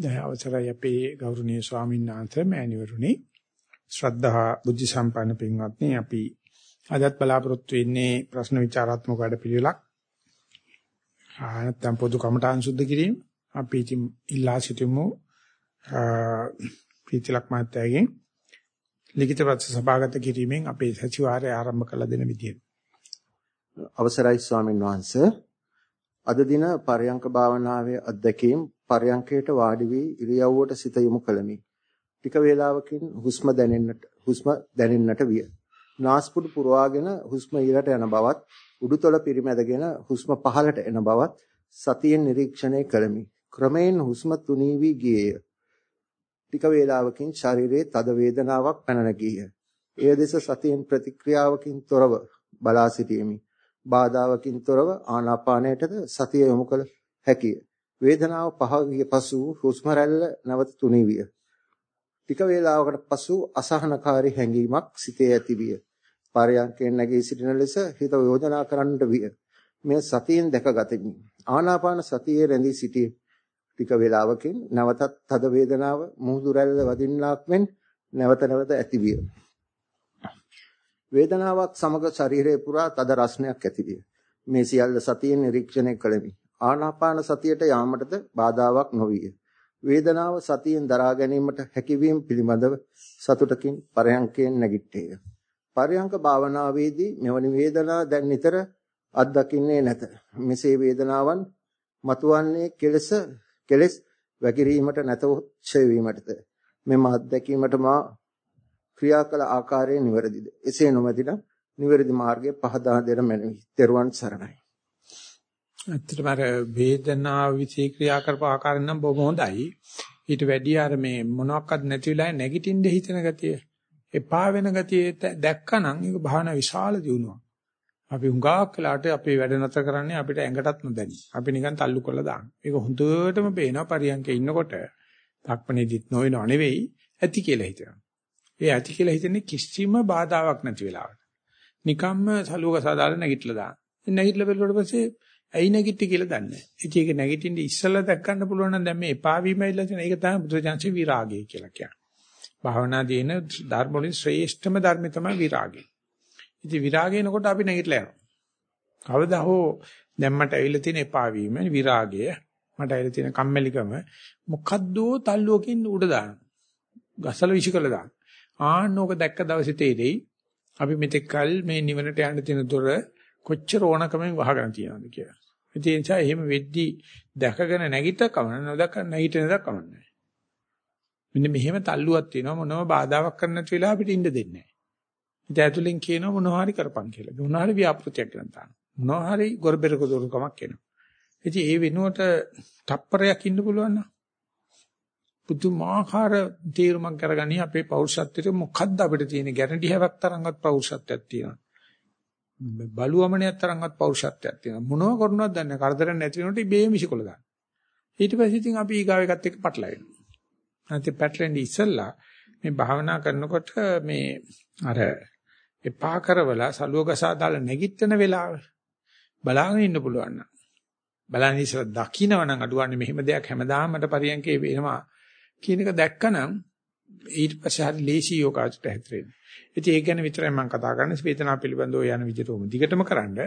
දැන් අවසරයි අපේ ගෞරවනීය ස්වාමීන් වහන්සේ මෑණිවරුනි. ශ්‍රද්ධා බුද්ධ සම්පන්න පින්වත්නි අපි අදත් බලාපොරොත්තු වෙන්නේ ප්‍රශ්න විචාරාත්මක වැඩපිළිවෙලක්. නැත්නම් පොදු කමඨාන් සුද්ධ කිරීම. අපි ඉතින් ඉල්ලා සිටිමු ප්‍රීතිලක් මාත්‍යයෙන් ලිඛිත ප්‍රශ්න සභාගත කිරීමෙන් අපේ සතිವಾರය ආරම්භ කළ දෙන විදියට. අවසරයි ස්වාමීන් වහන්සේ. අද දින පරයන්ක භාවනාවේ අත්දැකීම් පරයන්කයට වාඩි වී ඉරියව්වට සිත යොමු කළමි. ටික වේලාවකින් හුස්ම දැනෙන්නට හුස්ම දැනෙන්නට විය. නාස්පුඩු පුරවාගෙන හුස්ම ඉහළට යන බවත් උඩුතල පිරිමැදගෙන හුස්ම පහළට එන බවත් සතියෙන් නිරීක්ෂණය කළමි. ක්‍රමයෙන් හුස්ම තුනී වී ගියේය. ටික වේලාවකින් ශරීරයේ තද වේදනාවක් පැන නැගීය. එය දෙස සතියෙන් ප්‍රතික්‍රියාවකින් තොරව බලා සිටීමේ බාධාවකින් තොරව ආනාපානයටද සතිය යොමු කළ හැකිය. වේදනාව පහ ගිය පසු හුස්ම රැල්ල නැවත තුනී විය. ටික වේලාවකට පසු අසහනකාරී හැඟීමක් සිතේ ඇති විය. පරයන්කෙන් නැගී සිටින ලෙස හිත යෝජනා කරන්නට විය. මේ සතියෙන් දැකගතිමි. ආනාපාන සතියේ රැඳී සිටී. ටික වේලාවකින් නැවතත් තද වේදනාව මුහුදු රැල්ල වදින්නාක් මෙන් නැවත නැවත ඇති විය. වේදනාවක් සමග ශරීරයේ පුරා තද රස්නයක් ඇතිවිය. මේ සියල්ල සතියෙන් නිරීක්ෂණය කළෙමි. ආනාපාන සතියට යාමටද බාධාවක් නොවිය. වේදනාව සතියෙන් දරා ගැනීමට හැකියවීම පිළිබඳව සතුටකින් පරයන්කයෙන් නැගිට්ටේය. පරයන්ක භාවනාවේදී මෙවැනි වේදනා දැන් නිතර අත්දකින්නේ නැත. මෙසේ වේදනාවන් මතුවන්නේ කෙලස කෙලස් වැగిරීමට නැතහොත් ඡය වීමටද මෙම අත්දැකීමට මා ක්‍රියා කළ ආකාරය නිවැරදිද? එසේ නොමැතිනම් නිවැරදි මාර්ගයේ පහදා දෙන මැනවි. ත්වන් සරණයි. ඇත්තටම අර වේදනාව විශ්ේ ක්‍රියා කරපු ආකාරය නම් බොහොම හොඳයි. ඊට වැඩිය අර මේ මොනවත් නැති වෙලාවේ නැගිටින්න හිතන ගතිය, එපා වෙන ගතිය දැක්කනම් ඒක භාවනා විශාල දියුණුවක්. අපි හුඟක් වෙලාට අපේ වැඩ නැතර කරන්නේ අපිට ඇඟටත් නොදැනි. අපි නිකන් තල්ලු කරලා දාන. ඒක හොඳටම පේනවා පරියන්කේ ඉන්නකොට. ධක්මනේදිත් නොවෙනව නෙවෙයි ඇති කියලා හිතනවා. ඒ ඇති කියලා හිතන්නේ කිසිම බාධාවක් නැති වෙලාවට. නිකම්ම සලුවක සාදාලා නැගිටලා දාන. නැගිටලා බැලුවට පස්සේ ඇයි නැගිටි කියලා දන්නේ නැහැ. ඉතින් ඒක නැගිටින්න ඉස්සලා දැක් ගන්න පුළුවන් නම් දැන් මේ එපා වීමයිලා තියෙන ඒක තමයි බුදුරජාන්සේ විරාගය කියලා කියන්නේ. භාවනා දින ධර්ම වලින් ශ්‍රේෂ්ඨම ධර්මය තමයි විරාගය. ඉතින් විරාගයනකොට අපි නැගිටලා යනවා. කවදා හෝ දැන් මට ඇවිල්ලා තියෙන එපා වීම විරාගය මට ඇවිල්ලා තියෙන කම්මැලිකම මොකද්දෝ තල්ලුවකින් උඩ දාන. ගසල විශ්කල දාන. ආන්නෝක දැක්ක දවසේ තේරෙයි අපි මෙතෙක් කල් මේ නිවනට යන්න තියෙන දොර කොච්චර ඕනකමෙන් වහගෙන තියනවද කියලා. ඒ නිසා එහෙම වෙද්දි දැකගෙන නැගිට කමන නොදක නැගිටින දා කමන්නේ. මෙන්න මෙහෙම තල්ලුවක් තියෙනවා මොනම බාධාවක් කරන්න නැති වෙලාව අපිට ඉන්න දෙන්නේ නැහැ. ඉතින් ඇතුලෙන් කියනවා මොනවා හරි කරපන් කියලා. මොනවා හරි ව්‍යාපෘතියක් කරන් තාන. මොනවා හරි ගොරබෙරක දොරුකමක් එනවා. ඉතින් ඒ වෙනුවට තප්පරයක් ඉන්න පුළුවන් නම් පුදුමාකාර තීරමක් කරගනි අපේ පෞරුෂත්වයට මොකද්ද අපිට තියෙන ගැරන්ටි හැවක් තරම්වත් පෞරුෂත්වයක් තියෙනවා. බලුවමනියක් තරම්වත් පෞරුෂත්වයක් තියෙනවා. මොනව කරනවද දන්නේ කරදරයක් නැති වෙනකොට ඉබේම විසිකොල දාන්න. ඊට පස්සේ ඉතින් අපි ඊගාව එකත් එක්ක පටලවෙනවා. නැත්නම් පැටලෙන්නේ ඉස්සෙල්ලා මේ භාවනා කරනකොට මේ අර එපා කරවලා සලුව ගසා දාලා නැගිටින වෙලාව බලාගෙන ඉන්න පුළුවන් නම් බලන්න ඉස්සර දකින්නවනම් අඩුවන්නේ මෙහෙම දෙයක් හැමදාම මට පරියන්කේ වෙනවා කියන එක දැක්කනම් ඊට පස්සේ හරි ලේසි යෝගාචරයට හැතරෙන්නේ. ඉතින් ඒක ගැන විතරයි මම කතා කරන්නේ වේදනාව පිළිබඳව යන විදිහටම දිගටම කරන්න.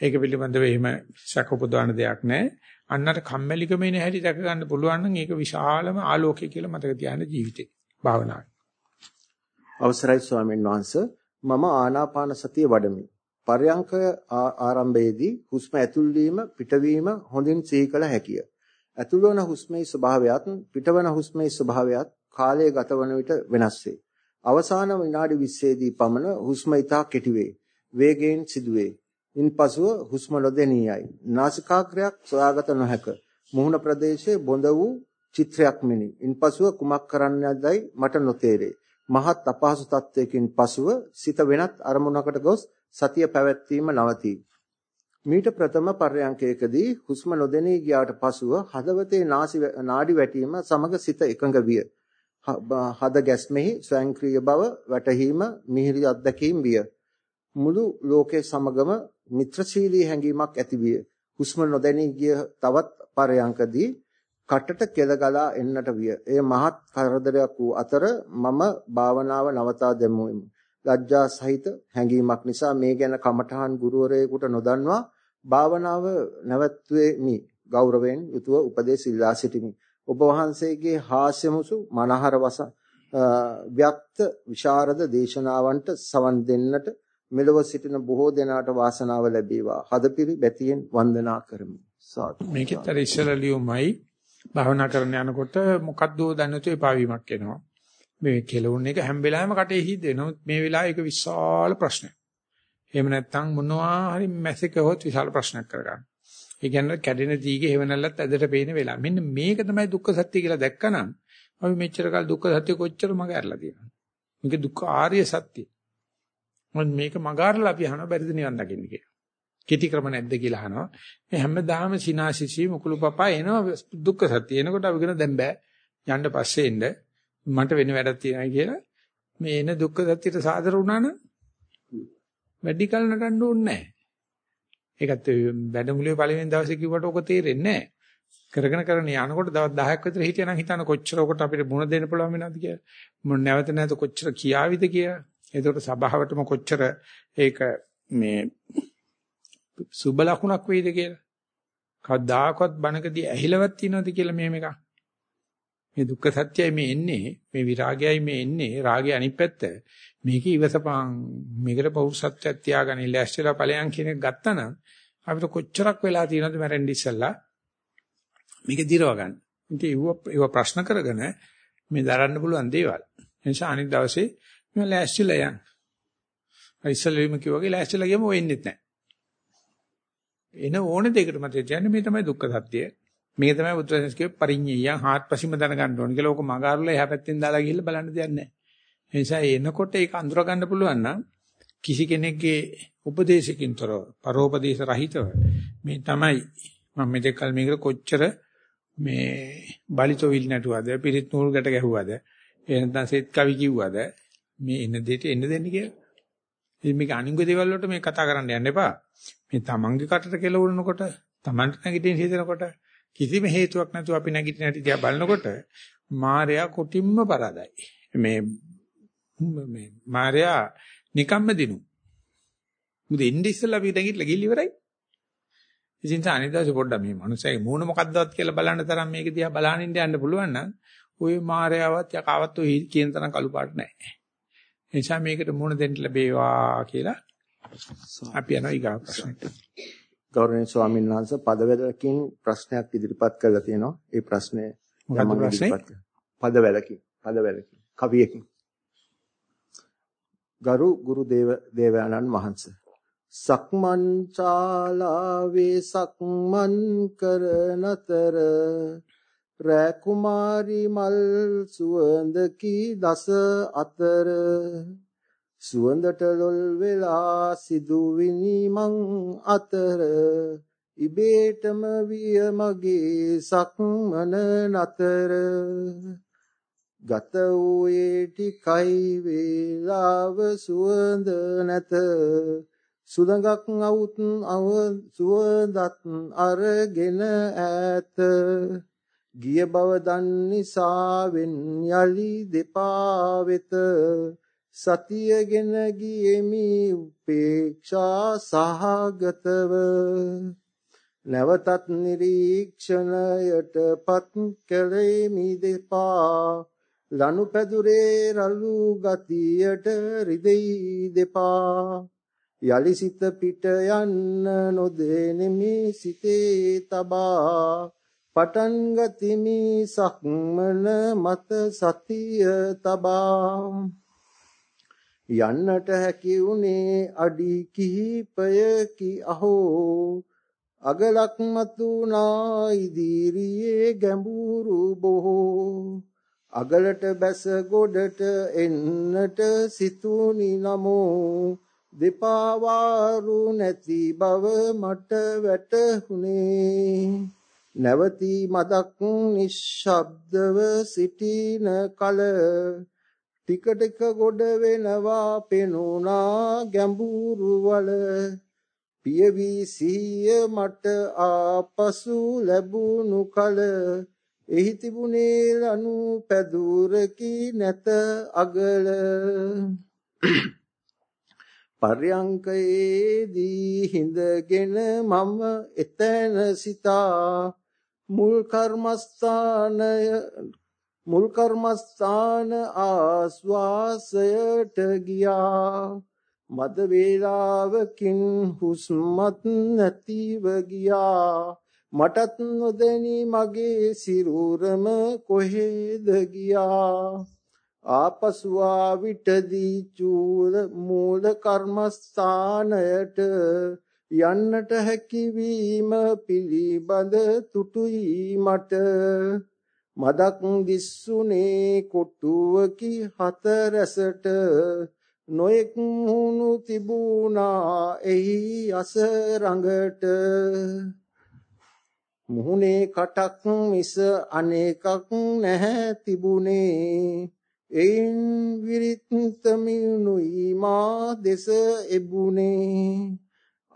ඒක පිළිබඳව එහෙම සැක උපදවන දෙයක් නැහැ. අන්නතර කම්මැලිකම එන හැටි දැක ගන්න පුළුවන් නම් ඒක විශාලම ආලෝකය කියලා මතක තියාගන්න ජීවිතේ. භාවනාවේ. අවසරයි ස්වාමීන් වහන්සේ මම ආනාපාන සතිය වඩමි. පර්යංක ආරම්භයේදී හුස්ම ඇතුල් වීම පිටවීම හොඳින් සිහි කළ හැකිය. ඇතුළවන හුස්මේ ස්වභාවයත් පිටවන හුස්මේ ස්වභාවයත් කාලය ගතවන විට වෙනස් වේ. අවසාන විනාඩි 20දී පමණ හුස්ම ඉතා කෙටි වේ. වේගයෙන් සිදුවේ. ඉන්පසුව හුස්ම නොදෙනියයි. නාසිකාග්‍රයක් සොයාගත නොහැක. මුහුණ ප්‍රදේශයේ බොඳ වූ චිත්‍රයක් මෙනි. ඉන්පසුව කුමක් කරන්නදයි මට නොතේරේ. මහත් අපහසු තත්වයකින් පසුව සිත වෙනත් අරමුණකට ගොස් සතිය පැවැත්වීම නවතී. මීට ප්‍රථම පර්යංකයකදී හුස්ම නොදෙනී ගියාට පසුව හදවතේ නාඩි වැටීම සමග සිත එකඟ විය. හද ගැස්මෙහි ස්වයංක්‍රීය බව වැටහීම මිහිරි අත්දැකීම් විය. මුළු ලෝකයේ සමගම මිත්‍රශීලී හැඟීමක් ඇති විය. හුස්ම නොදැනී ගිය තවත් පරයන්කදී කටට කෙල ගලා එන්නට විය. එය මහත් කරදරයක් වූ අතර මම භාවනාව නවතා දැමුවෙමි. ලැජ්ජා සහිත හැඟීමක් නිසා මේ ගැන කමඨහන් ගුරුවරයෙකුට නොදන්වා භාවනාව නැවැත්වෙමි. ගෞරවයෙන් යුතුව උපදේශ ඉල්ලා සිටිමි. ඔබ වහන්සේගේ හාස්‍යමුසු මනහර වස ව්‍යක්ත විශාරද දේශනාවන්ට සවන් දෙන්නට මෙලොව සිටින බොහෝ දෙනාට වාසනාව ලැබේවා. හදපිරි බැතියෙන් වන්දනා කරමි. සාදු. මේකෙත් අර ඉස්සරලියුමයි භාවනා කරන යනකොට මොකද්ද දැනතු එපා වීමක් එනවා. මේ කෙලවුන් එක හැම වෙලාවෙම කටේ හිද්දෙනවා. මේ වෙලාවේ ඒක විශාල ප්‍රශ්නයක්. එහෙම නැත්නම් මොනවා හරි මැසේක හොත් විශාල ප්‍රශ්නයක් කරගන්න. ඒ කියන්නේ කැඩෙන දීගේ හේවණල්ලත් ඇදට පේන වෙලාව. මෙන්න මේක තමයි දුක්ඛ සත්‍ය කියලා දැක්කනම් අපි මෙච්චර කල් දුක්ඛ සත්‍ය කොච්චර මග ඇරලා තියෙනවද? මේක දුක්ඛ ආර්ය සත්‍ය. මොන් මේක මගාරලා අපි අහනවා බැරිද නිවන් දකින්න කියලා. කිටි ක්‍රම නැද්ද කියලා අහනවා. මේ හැමදාම සිනාසිසි මුකුළු පපා එනවා දුක්ඛ සත්‍ය. එනකොට අපි කියන දැන් බෑ. යන්න පස්සේ එන්න මට වෙන වැඩක් තියෙනවා කියලා මේ එන දුක්ඛ සත්‍යයට සාදර වුණා නම් වැඩි කල නටන්න ඕනේ නැහැ. ඒකත් වැඩමුළුවේ පළවෙනි දවසේ කිව්වට ඔක තේරෙන්නේ නැහැ. කරගෙන කරගෙන යනකොට දවස් 10ක් විතර හිටියනම් හිතන කොච්චර ඔකට අපිට මුණ දෙන්න පුළුවන් වෙනවද කියලා. මොන නැවත නැවත කොච්චර කියාවිද කියලා. ඒකට සභාවටම කොච්චර ඒක මේ සුබ ලකුණක් වෙයිද කියලා. කවදාකවත් බණකදී ඇහිලවත් තියනවද කියලා මෙහෙම එකක්. මේ දුක්ඛ සත්‍යයි මේ එන්නේ මේ විරාගයයි මේ එන්නේ රාගය අනිත් පැත්ත මේක ඉවසපං මේකට පෞරුෂත්වයක් තියාගෙන ඉලැස්ටලා ඵලයන් කියන එක ගත්තනම් අපිට කොච්චරක් වෙලා තියෙනවද මැරෙන්න ඉස්සෙල්ලා මේක දිරව ගන්න. ඉතින් ඒව ප්‍රශ්න කරගෙන මේ දරන්න පුළුවන් දේවල්. එනිසා අනිත් දවසේ මම ලෑස්තිලා යන්න. ඉස්සෙල්ලාම කිව්වාගේ ලෑස්තිලා ගියම වෙන්නේ නැහැ. එන ඕන දෙයකට මත කියන්නේ මේ තමයි දුක්ඛ සත්‍යය. මේක තමයි බුදුරජාණන් කිව්වේ පරිඤ්ඤය හාත්පසින්ම දැනගන්න ඕන කියලා. ඕක මගාරුලා එහා පැත්තෙන් දාලා ගිහිල්ලා බලන්න දෙයක් නැහැ. ඒ නිසා එනකොට ඒක අඳුර ගන්න පුළුවන් නම් කිසි කෙනෙක්ගේ උපදේශකින් තොරව, පරෝපදේශ රහිතව මේ තමයි මම මෙතෙක් කල මේකට කොච්චර මේ බලිතොවිල් නැටුවද, පිරිත් නූල් ගැට ගැහුවද, එහෙනම් සෙත් කවි කිව්වද මේ එන දෙයට එන්න දෙන්න කියලා. ඉතින් මේක අනිංග දේවල් වලට මේ කතා කරන්න යන්න එපා. මේ තමන්ගේ කටට කෙලවුනකොට, තමන්ට නැගිටින්න හිතනකොට කිසිම හේතුවක් නැතුව අපි නැගිටින හැටි දිහා බලනකොට මායя කොටින්ම පරාදයි. මේ මේ මායя නිකම්ම දිනු. මුද ඉන්නේ ඉස්සෙල්ලා අපි නැගිටලා ගිහින් ඉවරයි. ඉතින් සානිදාස පොඩ්ඩක් මේ මනුස්සයගේ මූණ මොකක්දවත් කියලා බලන්න තරම් මේක දිහා බලන ඉන්න යන්න පුළුවන් නම් ওই මායяවත් යකාවත් ඔය කියන තරම් කළු පාට නැහැ. එනිසා මේකට මූණ දෙන්න ලැබේවා කියලා අපි යනවා ඊගා ප්‍රශ්නට. ගෞරවනීය ස්වාමීන් වහන්සේ පදවැලකින් ප්‍රශ්නයක් ඉදිරිපත් කරලා තියෙනවා. ඒ ප්‍රශ්නය මොකක්ද ප්‍රශ්නේ? පදවැලකින් පදවැලකින් කවියකින්. ගරු ගුරු දේව දේවයන්න් වහන්සේ සක්මන් චාලාවේ සක්මන් කරනතර රෑ කුමාරි මල් සුවඳ කී දස අතර සුවඳට ලොල් වෙලා සිදුවිනි මං අතර. ඉබේටම විය මගේ සක්මන නතර. ගත වූයේ ටිකයි වේලාව සුවඳ නැත. සුළඟක් අවුත් අව සුවඳත් අරගෙන ඈත. ගිය බව දන්නිසාවෙන් යලි දෙපා වෙත. සතියගෙන ගියෙමි උපේක්ෂා සහගතව. නැවතත් නිරීක්ෂණයට පත් කළෙමි දෙපා. ලනු පැදුරේ රළු ගතියට රිදෙයි දෙපා. යලි සිත පිට යන්න නොදෙනෙමි සිතේ තබා. පටන් ගතිමි සක්මන මත සතිය තබා. යන්නට හැකි උනේ අඩි කිහිපයකි. අහෝ අගලක් මතුනා ඉදිරියේ ගැඹුරු බොහෝ. අගලට බැස ගොඩට එන්නට සිතුනි නමෝ. දෙපා වාරු නැති බව මට වැටහුනේ නැවති මදක් නිශ්ශබ්දව සිටින කල ටික ටික ගොඩ වෙනවා පෙනුණා ගැඹුරු වල. පියවි සිහිය මට ආපසු ලැබුණු කල. එහි තිබුණේ ලනු පැදුරකි නැත අගල. පර්යංකයේදී හිඳගෙන මම එතන සිතා. මුල් කර්මස්ථානය මුල් කර්මස්ථාන ආස්වාසයට ගියා. මද වේලාවකින් හුස්මත් නැතිව ගියා. මටත් නොදැනි මගේ සිරුරම කොහෙද ගියා. ආපසු ආවිටදී චූල මූල කර්මස්ථානයට යන්නට හැකිවීම පිළිබඳ තුටුයි මට. මදක් දිස්සුනේ කොටුවකි හතරැසට. නොයෙක් මුණු තිබුණා එහි අස රඟට. මුහුණේ කටක් මිස අනේකක් නැහැ තිබුණේ. එයින් විරිත්තමිනුයි මා දෙස එබුනේ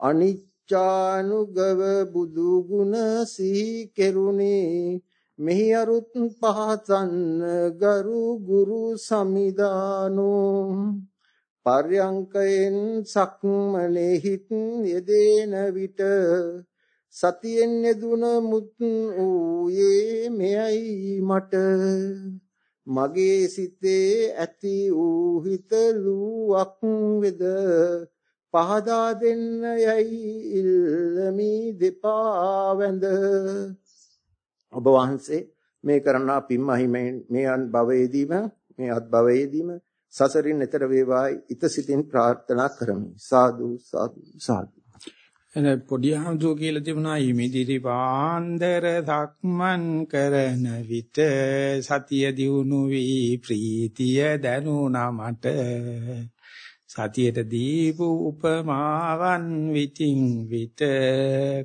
අනිච්චානුගව බුදු ගුණ සිහි කෙරුණේ. මෙහි අරුත් පහතන් ගරු ගුරු සමිදානෝ. පර්යංකයෙන් සක්මනේ හිත් යෙදෙන විට සතියෙන් යෙදුන මුත් ඌයේ මෙයයි මට. මගේ සිතේ ඇති වූ හිතලුවක් වෙද පහදා දෙන්න යයි ඉල්ලමි දෙපා වැඳ. ඔබ වහන්සේ මේ කරනා පින්මහිමෙන් මේ අන් භවයේදීම මේ අත් භවයේදීම සසරින් එතර වේවායි ිත සිතින් ප්‍රාර්ථනා කරමි. සාදු සාදු සාදු. එන පොඩි හඳුෝ කියලා තිබුණා හිමිදිරි පාන්දර සක්මන් කරන විට සතිය දියුණු වී ප්‍රීතිය දැනුණා මට. සතියට දීපු උපමාවන් විතින් විත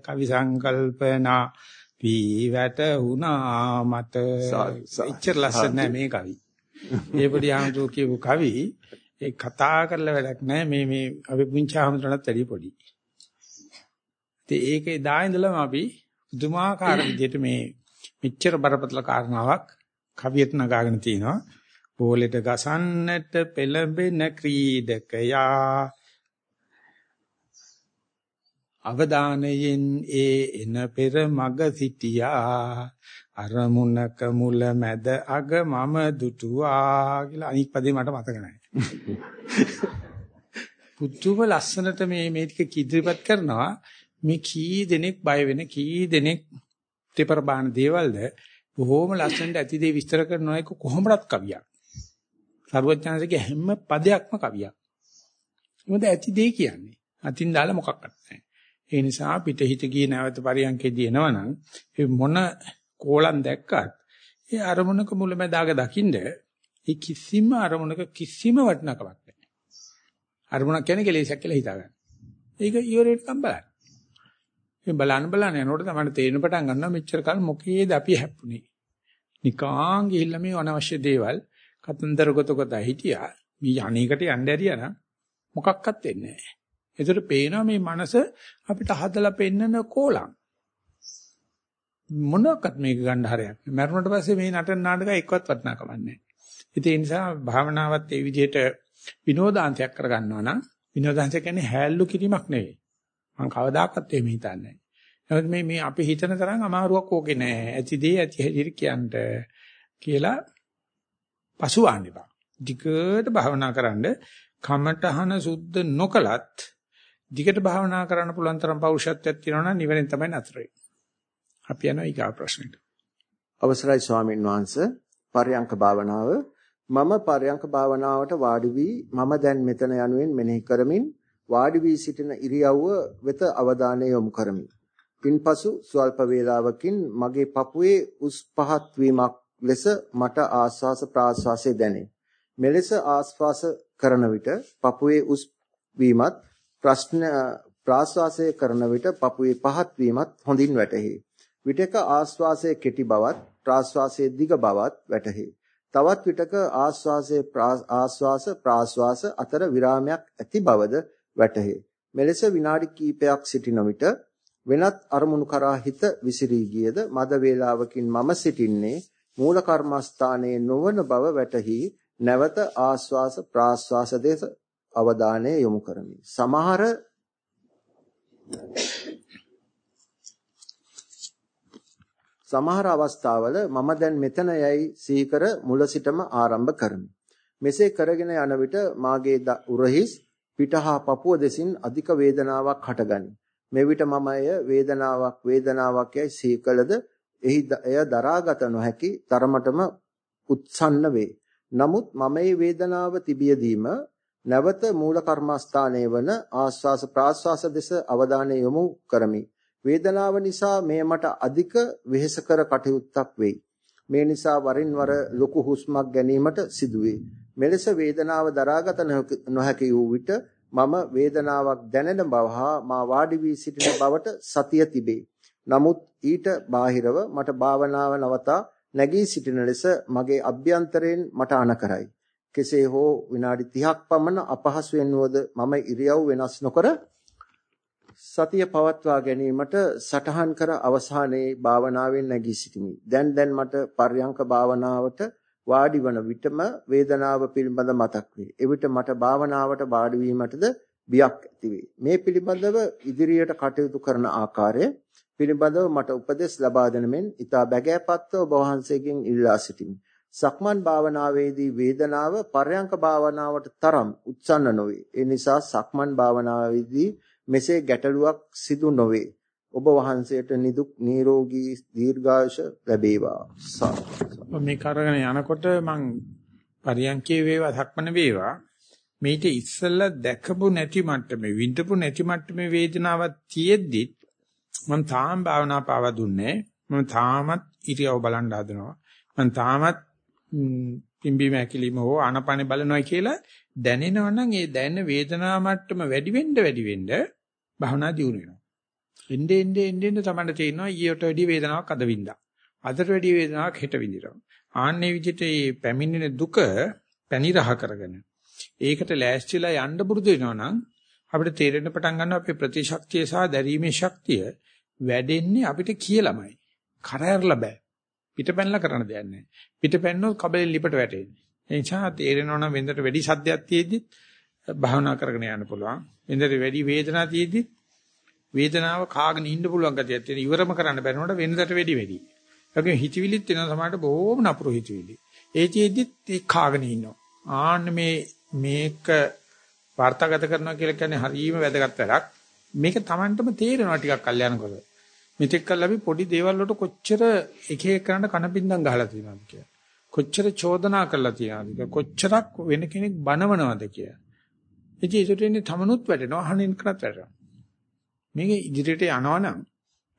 කවි සංකල්පනා වී වැටුණා මට ඉච්චර ලස්සන නෑ මේ කවි. මේ පොඩි හඳුෝ කියපු කවි ඒ කතා කරලා වැඩක් නෑ මේ මේ අපි පුංචි හඳුනනත් වැඩි පොඩි. ඉතින් ඒකේ දා ඉඳලම අපි පුදුමාකාර විදිහට මේ මෙච්චර බරපතල කාරණාවක් කවියට නගාගෙන තිනවා. බෝලෙට ගසන්නට පෙළඹෙන ක්‍රීඩකයා අවදානයෙන් ඒ එන පෙර මග සිටියා අරමුණක මුල මැද අග මම දුටුවා කියලා අනික් පදේ මට මතක නැහැ. පුදුම ලස්සනට මේ මේ ටික කිදිරිපත් කරනවා මේ කී දෙනෙක් බය වෙන කී දෙනෙක් තෙපර බාන දේවල්ද බොහොම ලස්සනට ඇති දේ විස්තර කරනවා එක කොහොමවත් කවියක්. සර්වඥාන්සේගේ හැම පදයක්ම කවියක්. මොකද ඇති දේ කියන්නේ. අතින් දාලා මොකක්වත් නැහැ. ඒ නිසා පිටහිත ගියේ නැවත පරියන්කේදී එනවනම් ඒ මොන කෝලම් දැක්කත් ඒ අරමුණක මුලැමැදාග දකින්ද ඒ කිසිම අරමුණක කිසිම වටිනකමක් නැහැ. අරමුණක් කියන්නේ කෙලෙසක් කියලා හිතාගන්න. ඒක ඉවරේටකම් බලන්න. මේ බලන්න බලන්න යනකොට තමයි තේරෙන පටන් ගන්නවා මෙච්චර කල් මොකේද අපි හැප්පුණේ. නිකාං ගිහිල්ලා මේ අනවශ්‍ය දේවල් කතන්දර ගොත ගොත හිටියා. මේ යන්නේකට යන්න ඇරියා නම් මොකක්වත් වෙන්නේ නැහැ. ඒතර පේනවා මේ මනස අපිට හදලා පෙන්නන කෝලම්. මොනක්වත් මේක ගන්න හරයක්. මරුණට පස්සේ මේ නටන නාටක එක්කවත් වටනකම නැහැ. ඒ නිසා භාවනාවත් ඒ විදිහට විනෝදාන්තයක් කරගන්නවා නම් විනෝදාන්තය කියන්නේ හැල්ලු කිරීමක් නෙවෙයි. මම කවදාකවත් එහෙම හිතන්නේ නැහැ. මේ මේ අපි හිතන තරම් අමාරුවක් ඕකේ නෑ. ඇති දේ ඇති හැටියට කියන්න කියලා පසුවන්න එපා. ධිකට භාවනා කරන්න කමඨහන සුද්ධ නොකලත් ධිකට භාවනා කරන්න පුළුවන් තරම් පෞරුෂත්වයක් තියෙනවා නම් නිවැරදි තමයි නතර වෙන්නේ. අපි යනවා ඊගා ප්‍රශ්නෙට. අවසරයි ස්වාමීන් වහන්සේ පරයන්ක භාවනාව මම පරයන්ක භාවනාවට වාඩි වී මම දැන් මෙතන යනුවෙන් මෙනෙහි කරමින් වාඩි වී සිටින ඉරියව්ව වෙත අවධානය යොමු කරමි. පින්පසු ස්වල්ප වේලාවකින් මගේ පපුවේ උස් පහත් වීමක් ලෙස මට ආස්වාස ප්‍රාස්වාසයේ දැනේ. මෙලෙස ආස්වාස කරන විට පපුවේ උස් වීමත් ප්‍රශ්න ප්‍රාස්වාසය කරන විට පපුවේ පහත් වීමත් හොඳින් වැටහි. විටක ආස්වාසයේ කෙටි බවත් ප්‍රාස්වාසයේ දිග බවත් වැටහි. තවත් විටක ආස්වාසයේ ආස්වාස ප්‍රාස්වාස අතර විරාමයක් ඇති බවද වැටහේ. මෙලෙස විනාඩි කිහිපයක් සිටින විට වෙනත් අරමුණු කරා හිත විසිරී ගියද මද වේලාවකින් මම සිටින්නේ මූල කර්මස්ථානයේ නොවන බව වැටහි නැවත ආස්වාස ප්‍රාස්වාස දෙස අවධානය යොමු කරමි. සමහර සමහර අවස්ථාවල මම දැන් මෙතන යයි සීකර මුල සිටම ආරම්භ කරමි. මෙසේ කරගෙන යන විට මාගේ උරහිස් පිටහා පපුව දෙසින් අධික වේදනාවක් හටගනී. මෙවිට මම එය වේදනාවක් වේදනාවක් යයි සීකලද එහි එය දරාගත නොහැකි තරමටම උත්සන්න වේ. නමුත් මම මේ වේදනාව තිබියදීම නැවත මූල කර්මස්ථානයේ වන ආස්වාස ප්‍රාස්වාස දෙස අවධානය යොමු කරමි. වේදනාව නිසා මේ මට අධික වෙහෙසකර කටයුත්තක් වෙයි. මේ නිසා වරින් වර ලොකු හුස්මක් ගැනීමට සිදුවේ. මෙලෙස වේදනාව දරාගත නොහැකි වූ විට මම වේදනාවක් දැනෙන බව හා මා වාඩි වී සිටින බවට සතිය තිබේ. නමුත් ඊට බාහිරව මට භාවනාව නවතා නැගී සිටින ලෙස මගේ අභ්‍යන්තරයෙන් මට අනකරයි. කෙසේ හෝ විනාඩි 30ක් පමණ අපහසුයෙන් වුවද මම ඉරියව් වෙනස් නොකර සතිය පවත්වා ගැනීමට සටහන් කර අවසානයේ භාවනාවෙන් නැගී සිටිමි. දැන් දැන් මට පර්යංක භාවනාවට වාඩි වන විටම වේදනාව පිළිබඳ මතක් වේ. එවිට මට භාවනාවට වාඩි වීමටද බියක් ඇති වේ. මේ පිළිබඳව ඉදිරියට කටයුතු කරන ආකාරය පිළිබඳව මට උපදෙස් ලබා දෙන මෙන් ඊතා බැගෑපත්ව ඔබ වහන්සේගෙන් ඉල්ලා සිටිමි. සක්මන් භාවනාවේදී වේදනාව පර්යංක භාවනාවට තරම් උත්සන්න නොවේ. ඒ නිසා සක්මන් භාවනාවේදී මෙසේ ගැටලුවක් සිදු නොවේ. ඔබ වහන්සේට නිදුක් නිරෝගී දීර්ඝායුෂ ලැබේවා. මේ කරගෙන යනකොට මං පරියන්කේ වේවා සක්මන වේවා මේිට ඉස්සෙල්ලා දැකපු නැති මට්ටමේ විඳපු නැති මට්ටමේ වේදනාවක් තියෙද්දි මම තාම භාවනා පාව දුන්නේ මම තාමත් ඉරියව බලන් හදනවා මම තාමත් පිම්බි මැකිලිම හෝ ආනපන බලනවා කියලා දැනෙනවනම් ඒ දැනෙන වේදනා මට්ටම වැඩි වෙන්න වැඩි වෙන්න භාවනා දියුණු වෙනවා. එnde ende ende ende තමයි තේරෙනවා ඊට වැඩි වේදනාවක් අද වින්දා. අදට වැඩි වේදනාවක් හෙට විඳිනවා. ආන්නේ විදිහට මේ පැමිණෙන දුක පැනිරහ කරගෙන ඒකට ලෑස්තිලා යන්න පුරුදු වෙනවා නම් අපිට තේරෙන්න පටන් ගන්නවා අපේ ප්‍රතිශක්තිය සහ දැරීමේ ශක්තිය වැඩෙන්නේ අපිට කියලාමයි. කරහැරලා බෑ. පිටපැනලා කරන්න දෙයක් නැහැ. පිටපැන්නොත් කබලෙන් ලිපට වැටෙන්නේ. ඒ නිසා තේරෙනවා නම් වෙනදට වැඩි සද්දයක් තියෙද්දි භාවනා කරගෙන යන්න පුළුවන්. වෙනදට වැඩි වේදනාවක් තියෙද්දි වේදනාව කාගෙන ඉන්න පුළුවන් ගතියක් තියෙන. ඉවරම කරන්න බැරිනොට වෙනදට වැඩි වැඩි. ඒකෙන් හිතවිලිත් වෙනවා සමහරට බොහොම නපුරු හිතවිලි. ඒ තියෙද්දිත් ඒ කාගෙන ඉන්නවා. ආන්න මේ මේක වාර්තාගත කරනවා කියලා කියන්නේ හරියම වැදගත් වැඩක්. මේක Tamanටම තේරෙනවා ටිකක් කල්යනකොට. මෙතෙක් කල් අපි පොඩි දේවල් වලට කොච්චර එක එකනට කනපින්දම් ගහලා තියෙනවද කියලා. කොච්චර චෝදනා කරලා තියෙනවද කොච්චරක් වෙන කෙනෙක් බනවනවද කියලා. ඉතින් ඒකට ඉන්නේ තමනුත් වැටෙනවා අහනින් කරත් වැටෙනවා. මේක ඉදිරියට යනවනම්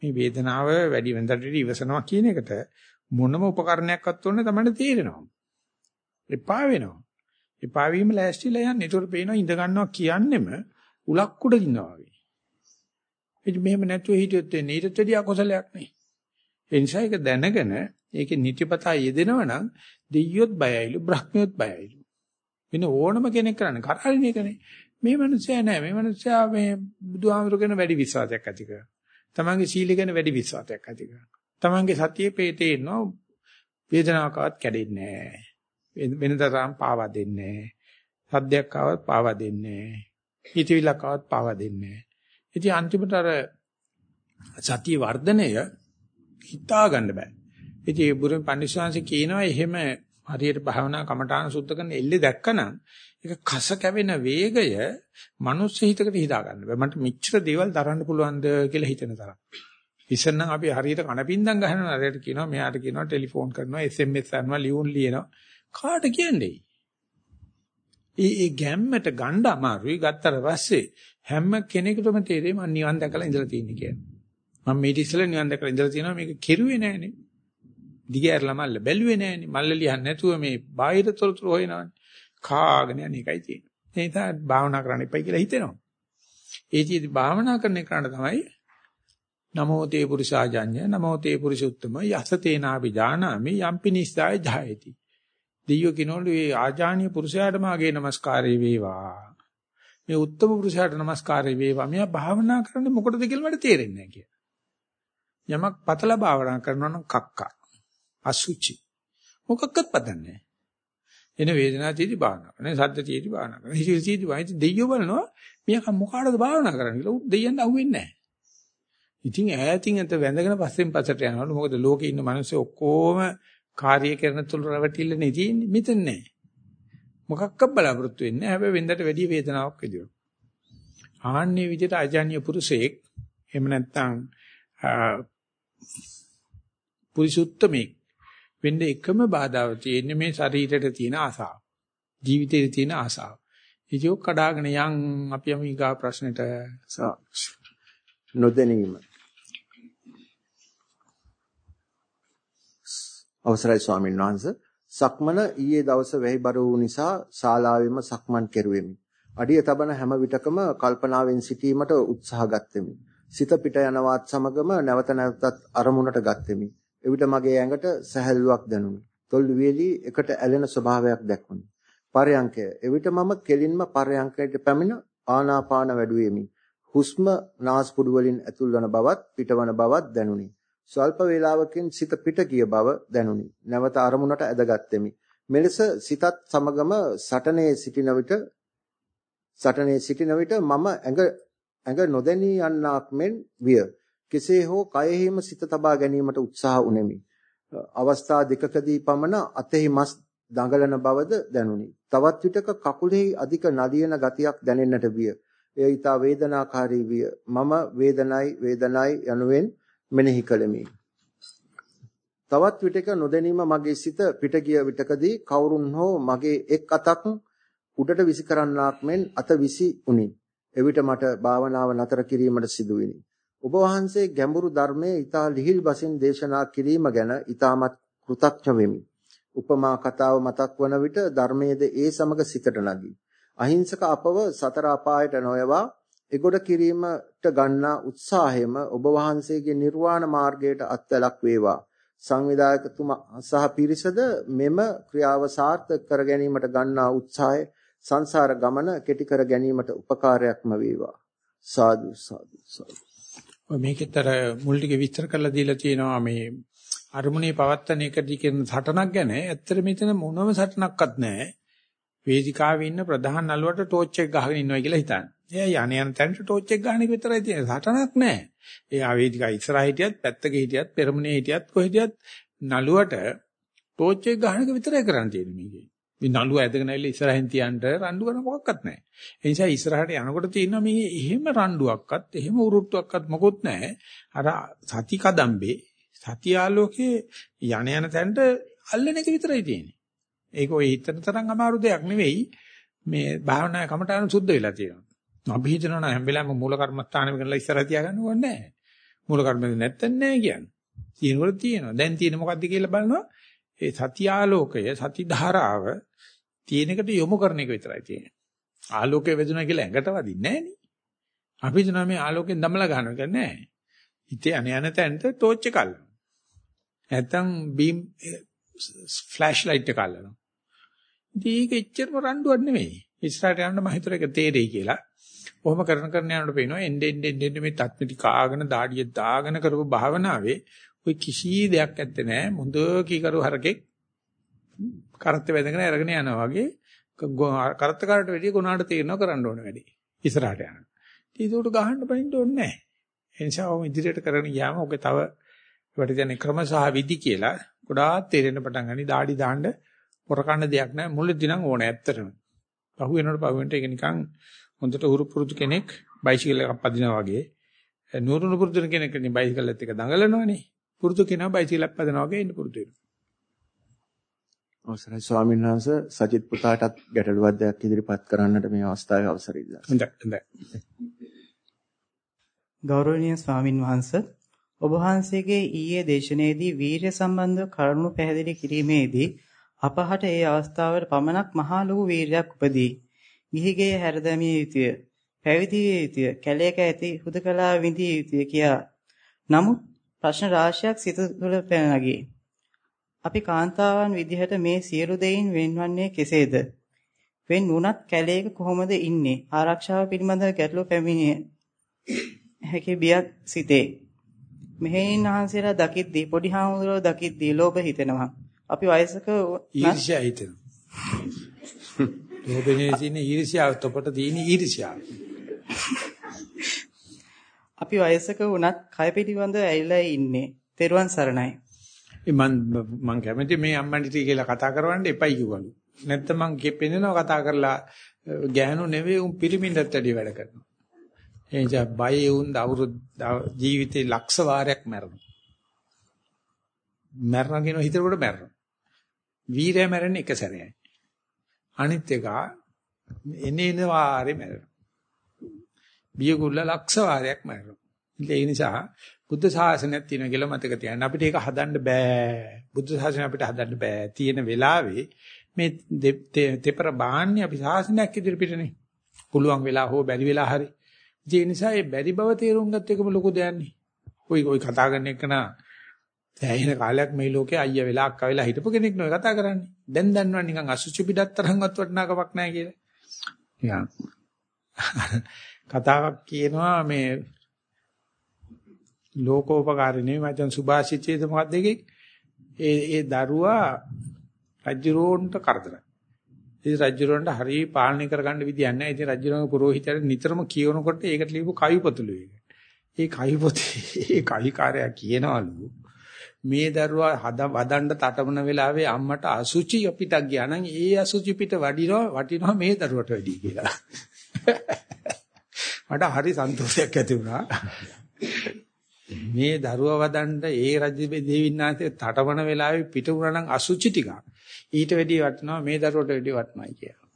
මේ වේදනාව වැඩි වෙනදට ඉවසනවා කියන එකට මොනම උපකරණයක්වත් ඕනේ තමයි තේරෙනවා. එපා වෙනවා. එපා වීම ලෑස්තිලා යන්නේ. ඒතකොට පේනවා ඉඳ ගන්නවා කියන්නෙම උලක් උඩ ඉන්නවා වගේ. ඉතින් මෙහෙම නැතුව හිටියොත් එන්නේ ඊටත් වැඩි අකුසලයක් නේ. ඒ නිසා ඒක දැනගෙන ඒකේ නිතිපතා යෙදෙනවා නම් දෙයියොත් බයයිලු බ්‍රහ්මියොත් බයයිලු. වෙන ඕනම කෙනෙක් කරන්නේ කරහරින එකනේ. මේ මිනිස්සයා නෑ මේ මිනිස්සයා මේ බුදුහාමුදුර ගැන වැඩි විශ්වාසයක් ඇති කරනවා. තමන්ගේ සීල ගැන වැඩි විශ්වාසයක් ඇති කරනවා. තමන්ගේ සතියේ පේතේ ඉන්නවා වේදනාවකවත් කැඩෙන්නේ නෑ. වෙනතරම් පාවා දෙන්නේ නෑ. සද්දයක් ආවත් පාවා දෙන්නේ නෑ. හිතවිලක් ආවත් පාවා දෙන්නේ නෑ. ඉතින් අන්තිමට අර සතිය වර්ධනය හිතා ගන්න බෑ. ඉතින් ඒ බුදුන් පඬිස්සංශ කියනවා එහෙම හරියට භාවනා කමඨාන සුද්ධ කරන එල්ලේ දැක්කනම් ඒක කස කැවෙන වේගය මනුස්ස හිතකට හිතා ගන්න බෑ. මට මෙච්චර දේවල් දරන්න පුළුවන්ද කියලා හිතෙන තරම්. ඉස්සෙල්නම් අපි හරියට කණපින්දම් ගහනවා හරියට කියනවා මෙයාට කියනවා ටෙලිෆෝන් කරනවා SMS කරනවා ලියුම් ලියනවා කාට කියන්නේ? ඒ ඒ ගැම්මට ගන්න අමාරුයි ගත්තට පස්සේ හැම කෙනෙකුටම තේරෙයි මම නිවන් දැකලා ඉඳලා තියෙන්නේ කියලා. මම මේ ඉතිසලා නිවන් දැකලා ඉඳලා තියෙනවා මේක කෙරුවේ නෑනේ. දිගෑරලා මල්ල බැලුවේ නෑනේ. මල්ල ලියන්නේ නැතුව මේ බාහිර තොරතුරු හොයනවානේ. කාගෙන යන එකයි තියෙන්නේ. ඒ නිසා භාවනා කරන්න එපයි කියලා හිතෙනවා. ඒ චීති භාවනා කරන එකට තමයි නමෝ තේ පුරිසාජඤ්ඤ නමෝ තේ පුරිසුත්තම යස තේනාපි ජානාමි යම්පි නිස්සාය ජායති. දෙයියෝ කිනෝලු මේ ආජානීය පුරුෂයාට මාගේ নমස්කාරය වේවා. මේ උත්තම පුරුෂයාට নমස්කාරය වේවා. මෙයා භාවනා කරන්නේ මොකටද කියලා මට තේරෙන්නේ නැහැ කියලා. යමක් පතල භාවනා කරනවා නම් කක්කා. අසුචි. මොකක්වත් පදන්නේ එන වේදනාව තියෙදි භාවනා කරනවා. සද්ද තියෙදි භාවනා කරනවා. හිතේ තියෙදි වයිත් දෙයියෝ බලනවා. මියා මොකාටද භාවනා කරන්නේ කියලා. උත් දෙයියන්ට අහුවෙන්නේ නැහැ. ඉතින් ඈතින් අත වැඳගෙන පස්සෙන් පස්සට යනවලු. මොකද ලෝකේ ඉන්න මිනිස්සු ඔක්කොම කාර්ය කරන තුල රැවටිල්ලනේ තියෙන්නේ. මෙතන නැහැ. මොකක්ක බලාපොරොත්තු වෙන්නේ නැහැ. හැබැයි වෙන්දට වැඩි වේදනාවක් විදියට. ආන්නේ විදිහට අජාන්‍ය පුරුෂයෙක් එහෙම නැත්නම් පුරිසුත්තමේ වෙන්න එකම බාධාව තියෙන්නේ මේ ශරීරයට තියෙන ආසාව. ජීවිතේට තියෙන ආසාව. ඉතින් ඔක් කඩාගෙන යන් අපි යමු ඊගා ප්‍රශ්නෙට නොදැනීම. අවසරයි ස්වාමීන් වහන්සේ සක්මන ඊයේ දවස වැහිබර වූ නිසා ශාලාවෙම සක්මන් කෙරුවෙමි. අඩිය තබන හැම විටකම කල්පනාවෙන් සිටීමට උත්සාහ ගත්ෙමි. සිත පිට යනවත් සමගම නැවත නැවතත් අරමුණට ගත්ෙමි. එවිට මගේ ඇඟට සැහැල්ලුවක් දැනුනි. තොල් වේලී එකට ඇලෙන ස්වභාවයක් දැක්වුණි. පරයන්කය. එවිට මම කෙලින්ම පරයන්කයට පැමිණ ආනාපාන වැඩුවෙමි. හුස්ම නාස්පුඩු වලින් ඇතුල් වන බවත් පිටවන බවත් දැනුනි. ස්වල්ප වේලාවකින් සිත පිට ගිය බව දැනුනි. නැවත අරමුණට ඇදගත්ෙමි. මෙලෙස සිතත් සමගම සටනේ සිටින විට සටනේ සිටින විට මම ඇඟ ඇඟ නොදැනී යන්නක් මෙන් විය. කෙසේ හෝ කයෙහිම සිත තබා ගැනීමට උත්සාහ උනේමි. අවස්ථා දෙකකදී පමණ අතෙහි මස් දඟලන බවද දැනුනි. තවත් විටක කකුලෙහි අධික නලියන ගතියක් දැනෙන්නට විය. එය ඊට වේදනාකාරී විය. මම වේදනයි වේදනයි යනුවෙන් මෙනෙහි කළෙමි. තවත් විටක නොදැනීම මගේ සිත පිට ගිය විටකදී කවුරුන් හෝ මගේ එක් අතක් උඩට විසි කරන්නාක් මෙන් අත විසි උනි. එවිට මට භාවනාව නතර කිරීමට සිදුවිනි. ඔබ වහන්සේ ගැඹුරු ධර්මයේ ඊතා ලිහිල් බසින් දේශනා කිරීම ගැන ඊ타මත් කෘතඥ වෙමි. උපමා කතාව මතක් වන විට ධර්මයේද ඒ සමග සිතට නැගී. අහිංසක අපව සතර අපායට නොයවා එගොඩ කිරීමට ගන්නා උත්සාහයම ඔබ වහන්සේගේ නිර්වාණ මාර්ගයට අත්වලක් වේවා. සංවිධායකතුමා සහ පිරිසද මෙම ක්‍රියාව සාර්ථක කර ගැනීමට ගන්නා උත්සාහය සංසාර ගමන කෙටි කර ගැනීමට උපකාරයක්ම වේවා. සාදු සාදු සාදු. මේකෙතර මුල් ටික විස්තර කරලා දීලා තියෙනවා මේ අරමුණේ පවත්තන එකදී කියන සටනක් ගැන. ඇත්තට මෙතන මොනම සටනක්වත් නැහැ. වේදිකාවේ ඉන්න ප්‍රධාන නළුවට ටෝච් එක ගහගෙන ඉන්නවා කියලා හිතන්න. එයා යණ යන තැනට ටෝච් එක ගහන එක විතරයි තියෙන්නේ. සටනක් නැහැ. එයා වේදිකා ඉස්සරහ හිටියත්, පැත්තක හිටියත්, පෙරමුණේ හිටියත්, කොහෙදියත් නළුවට ටෝච් එක ගහන එක විතරයි කරන්න තියෙන්නේ මේකේ. මේ නළුව ඇදගෙන ඇවිල්ලා ඉස්සරහින් තියන්න රණ්ඩු කරන මොකක්වත් නැහැ. ඒ නිසා ඉස්සරහට යනකොට තියෙනවා මේ එහෙම රණ්ඩුවක්වත්, එහෙම උරුට්ටුවක්වත් මොකොත් නැහැ. අර සති කදම්බේ, සති ආලෝකේ යණ යන තැනට අල්ලන එක විතරයි තියෙන්නේ. ඒක ඔය හිතන තරම් අමාරු දෙයක් නෙවෙයි. මේ භාවනා කමටහන සුද්ධ වෙලා තියෙනවා. අපි හිතනවා නම් හැම වෙලාවෙම මූල කර්මස්ථානෙම කරලා ඉස්සරහ තියාගන්න ඕනේ නැහැ. මූල කර්මෙ නැත්තන් නැහැ කියන්නේ. තියෙනකොට තියෙනවා. දැන් තියෙන මොකද්ද කියලා බලනවා. ඒ සත්‍ය ආලෝකය, සති ධාරාව තියෙන එකට යොමු කරන එක විතරයි තියෙන්නේ. ආලෝකය වැදුනා කියලා ඇඟට වදින්නේ නැහැ නේ. අපි හිතනවා මේ ආලෝකයෙන් දමලා ගන්නවා කියලා නෑ. හිතේ අන යන තැනට ටෝච් එක අල්ලනවා. නැත්තම් බීම් ෆ්ලෑෂ් ලයිට් එක අල්ලනවා. ඉතින් ඒක එච්චරම රණ්ඩුවක් නෙමෙයි. ඉස්සරහට යන්න මම හිතුවා ඒක තේරෙයි කියලා. කොහොම කරන කරන යනකොට පේනවා එන්න එන්න එන්න මේ තත්මිටි කාගෙන දාඩිය දාගෙන කරපු භාවනාවේ ඔය කිසි දෙයක් ඇත්තේ නැහැ. මුඳ කීකරු හරකෙක් කරත් වැදගෙන අරගෙන යනවා වගේ කරත් කාරට වැඩිය ගුණාට තීරණව කරන්න ඕන වැඩි. ඉස්සරහට යනවා. ඉතින් ඒකට ගහන්න බයින්න ඕනේ නැහැ. ඒ නිසා ඔය ඉදිරියට කරගෙන ගියාම ඔගේ තව ඒවට කියන්නේ ක්‍රම සහ විදි කියලා ගොඩාක් තේරෙන්න පටන් ගනි. දාඩි දාන්න පොරකන්න දෙයක් නැහැ. මුලදී නම් ඕනේ ඇත්තටම. පහු වෙනකොට පහු වෙනට ඒක නිකන් හොඳට උරු පුරුදු කෙනෙක් බයිසිකල් එකක් පදිනා වගේ නూరుණු පුරුදු කෙනෙක් නේ බයිසිකලෙත් එක දඟලනවනේ. පුරුදු කෙනා බයිසිකලක් පදිනා වගේ ඉන්න පුරුදු වෙනවා. අවසරයි ස්වාමීන් වහන්සේ සජිත් පුතාටත් ගැටලුවක් දෙයක් ඉදිරිපත් කරන්නට මේ අවස්ථාවේ අවසරයි. හොඳයි හොඳයි. ගෞරවනීය ස්වාමින් වහන්සේ ඔබ වහන්සේගේ ඊයේ දේශනාවේදී වීර්ය සම්බන්ධව කරුණු පැහැදිලි කිරීමේදී අපහට ඒ අවස්ථාවට පමණක් මහා ලොකු වීර්යයක් උපදී. ගිහිගේ හැරදැමිය යුතුය. පැවිදි විය යුතුය. කැලේක ඇති හුදකලා විඳිය යුතුය කියා. නමුත් ප්‍රශ්න රාශියක් සිත තුළ පැනනගී. අපි කාන්තාවන් විදිහට මේ සියලු දෙයින් වෙන්වන්නේ කෙසේද? වෙන් වුණත් කැලේක කොහොමද ඉන්නේ? ආරක්ෂාව පිළිබඳව ගැටලු පැමිණිය හැකි බියක් සිටේ. මෙහෙණින් වහන්සේලා දකිද්දී පොඩි හාමුදුරුවෝ දකිද්දී ලෝභ හිතෙනවා. අපි වයසක ඊර්ෂ්‍යා හිතෙනවා. ලෝභනේ තියෙන ඊර්ෂ්‍යාව තොපට තියෙන ඊර්ෂ්‍යාව. අපි වයසක වුණත් කය පිටිබඳ ඇවිල්ලා ඉන්නේ. තෙරුවන් සරණයි. මං මං කැමති මේ අම්මන්ට කියලා කතා කරවන්න එපයි කිව්වලු. නැත්නම් මං පෙන්නනවා කතා කරලා ගෑනු නෙවෙයි උන් පිරිමින්ටත් වැඩි වැඩ කරනවා. ඒ නිසා බය වුන් අවුරුදු ජීවිතේ ලක්ෂ වාරයක් මැරෙනවා. මැරනවා කියන හිතේකට මැරෙනවා. වීරය මැරෙන්නේ එක සැරේයි. අනිත් එක එනේන වාරේ මැරෙනවා. බියගුල්ල ලක්ෂ වාරයක් මැරෙනවා. ඒ නිසා බුද්ධ ශාසනයක් තියෙන කියලා මතක තියාගන්න. අපිට ඒක හදන්න බෑ. බුද්ධ ශාසනය අපිට හදන්න බෑ. තියෙන වෙලාවේ මේ දෙපර බාන්නේ අපි ශාසනයක් ඉදිරිපිටනේ. පුළුවන් වෙලා හෝ බැරි වෙලා හරි. ඒ නිසා මේ බැරි බව තේරුම් ගත්ත එකම ලොකු දෙයක්නේ. ඔයි ඔයි කතා කරන එක නා දැයින කාලයක් මේ ලෝකේ අයියා වෙලා අක්කා වෙලා හිටපු කෙනෙක් නෝ කතා කරන්නේ. දැන් දන්නවා නිකන් අසුචි පිටත් තරම්වත් වටිනාකමක් නැහැ කියලා. නිකන් කතාවක් කියනවා මේ ලෝකෝපකාරිනේ මචං සුභාසිතයේද මොකක්ද එකේ ඒ ඒ දරුවා රජුරෝන්ට කරදරයි. ඉතින් රජුරෝන්ට හරිය පාලනය කරගන්න විදියක් නැහැ. ඉතින් රජුරෝගේ පුරোহিතයන් නිතරම කියනකොට ඒකට ලියපු කවි පොතලු ඒක. ඒ කවි පොතේ ඒ කවිකාරයා කියනවලු මේ දරුවා හද වදන්න තටමන වෙලාවේ අම්මට අසුචි පිටක් ගියා නම් ඒ අසුචි පිට වඩිනවා වටිනවා මේ දරුවට වැඩි කියලා. මට හරි සන්තෝෂයක් ඇති වුණා. මේ දරුවා වදන්න ඒ රජ දෙවින්නාසේ තටමන වෙලාවේ පිට වුණා නම් අසුචි ටික ඊට වැඩි වටිනවා මේ දරුවට වැඩි වටිනයි කියලා.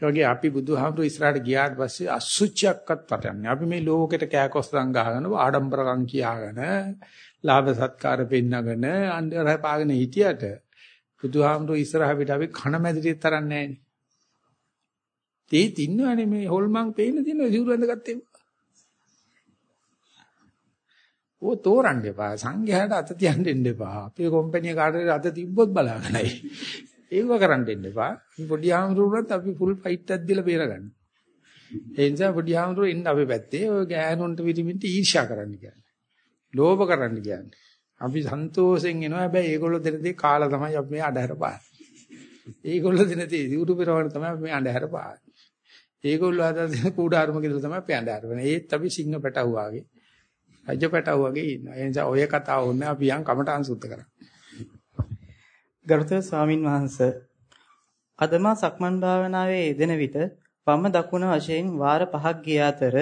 ඒ වගේ අපි බුදුහාමුදුරු ඉස්සරහට ගියාට පස්සේ අසුචියක්වත් පටන්නේ. අපි මේ ලෝකෙට කෑකොස්සම් ගහගෙන ආඩම්බරකම් කියාගෙන ලාභ සත්කාර පෙන්නගෙන අnder පාගෙන හිටියට බුදුහාමුදුරු ඉස්සරහ පිට අපි කන මැදිරිය තරන්නේ නැහැනේ. තේ තින්නවනේ මේ හොල්මන් පේන්න තියෙන සිවුරු ඇඳගත්තේ. ඕ තෝරන්න එපා. සංඝයාට අත තියන්න දෙන්න එපා. අපේ කම්පැනි කාටද අත තිබ්බොත් බලාගෙනයි. ඒව කරන්න දෙන්න එපා. පොඩි ආමරුණත් අපි ෆුල් ෆයිට් එකක් දීලා බේරගන්න. ඒ නිසා පොඩි ආමරුව ඉන්න අපේ පැත්තේ ඔය ගෑනුන්ට විදිමින්ට ඊර්ෂ්‍යා කරන්න කියන්නේ. ලෝභ කරන්න කියන්නේ. අපි සන්තෝෂෙන් එනවා. හැබැයි ඒගොල්ලෝ දෙන දේ කාලා තමයි අපි මේ අඩහැර පාන්නේ. ඒගොල්ලෝ දෙන දේ දියුරු පෙරවන තමයි අපි මේ අඩහැර පාන්නේ. ඒගොල්ලෝ හදන කූඩාරම කියලා තමයි අපි අඩහැර පාන්නේ. ඒත් අපි සිංහ පැටවුවාගේ රජ පැටවු වගේ ඉන්නවා. ඒ නිසා ඔය කතාව ඕනේ අපි යන් කමටහන් සුද්ධ කරා. ගරුතර ස්වාමින් වහන්සේ අද මා සක්මන් භාවනාවේ යෙදෙන විට වම දකුණ වශයෙන් වාර පහක් ගිය අතර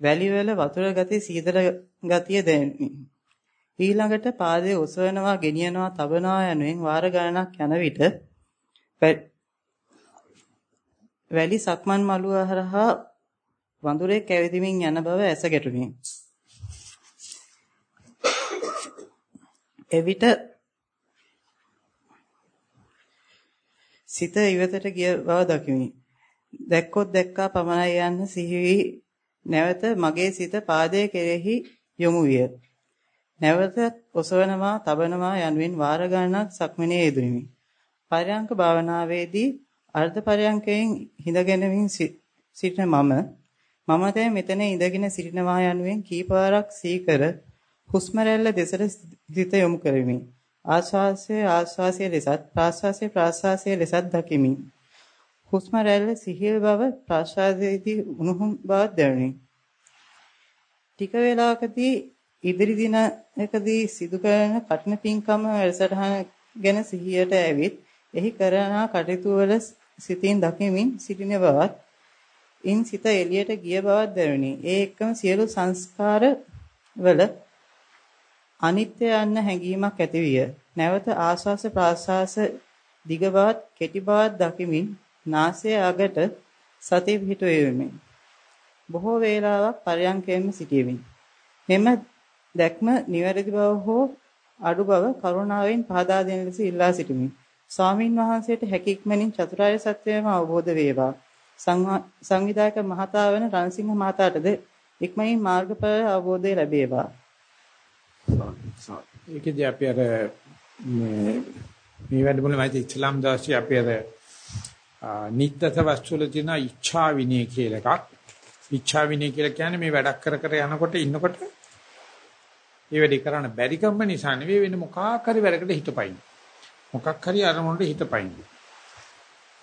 වැලිවල වතුර ගතිය සීතල ගතිය දැනේ. ඊළඟට පාදයේ ඔසවනවා, ගෙනියනවා, තබනවා යනුවෙන් වාර ගණනක් යන විට වැලි සක්මන් මළුව හරහා වඳුරේ කැවිදිමින් යන බව ඇස ගැටුණි. එවිට සිත ඉවතට ගිය බව දකිමි. දැක්කොත් දැක්කා පමණයි යන්න සිහි වී නැවත මගේ සිත පාදයේ කෙරෙහි යොමු විය. නැවත ඔසවනවා, තබනවා යනුවෙන් වාර ගණනක් සක්මනේ යෙදුණෙමි. පරයන්ක භාවනාවේදී අර්ධ පරයන්කයෙන් හිඳගෙනමින් සිටින මම මම දැන් මෙතන ඉඳගෙන සිටිනවා යනුවෙන් කීපාරක් සීකර හුස්ම රැල්ල දෙසට හිත යොමු කරමි. ආශ්වාසය ආශ්වාසය ලෙසත් ප්‍රාශ්වාසය ප්‍රාශ්වාසය ලෙසත් දකිමි. හුස්ම රැල්ල සිහිල් බව ප්‍රාශ්වාසයේදී උණුහුම් බවක් දැනුනි. ටික වේලාවකදී ඉදිරි දිනකදී සිදු කරන කඨින පින්කම වැඩසටහන ගැන සිහියට ඇවිත් එහි කරන කටයුතු වල සිතින් දකිමින් සිටින බවත් ඉන් සිත එළියට ගිය බවක් දැනුනි. ඒ එක්කම සියලු සංස්කාර වල අනිත්‍ය යන්න හැඟීමක් ඇතිවිය. නැවත ආස්වාස ප්‍රාස්වාස දිග බවත් කෙටි බවත් දකිමින් නාසය අගට සතිය පිහිටුවෙමි. බොහෝ වේලාවක් පරයන්කයෙන්ම සිටියෙමි. මෙම දැක්ම නිවැරදි බව හෝ අඩු බව කරුණාවෙන් පහදා දෙන ලෙස ඉල්ලා සිටිමි. ස්වාමින් වහන්සේට හැකියක්මනින් චතුරාර්ය සත්‍යයම අවබෝධ වේවා. සංවිධායක මහතා වන රණසිංහ මහතාටද ඉක්මනින් මාර්ගඵල අවබෝධය ලැබේවා. ඒකදී අපි අර මේ මේ වැඩමුළුවේ මයිත් ඉස්ලාම් දාසි අපි අර නිත්‍යත වස්තුල තියෙන ඉච්ඡා විනය කියලා එකක්. ඉච්ඡා විනය කියලා කියන්නේ මේ වැඩක් කර කර යනකොට ඉන්නකොට ඒ වැඩි කරන්න බැරි කම නිසා නෙවෙයි වෙන මොකක් හරි වැඩකට හිතපයින්. මොකක් හරි අරමුණට හිතපයින්.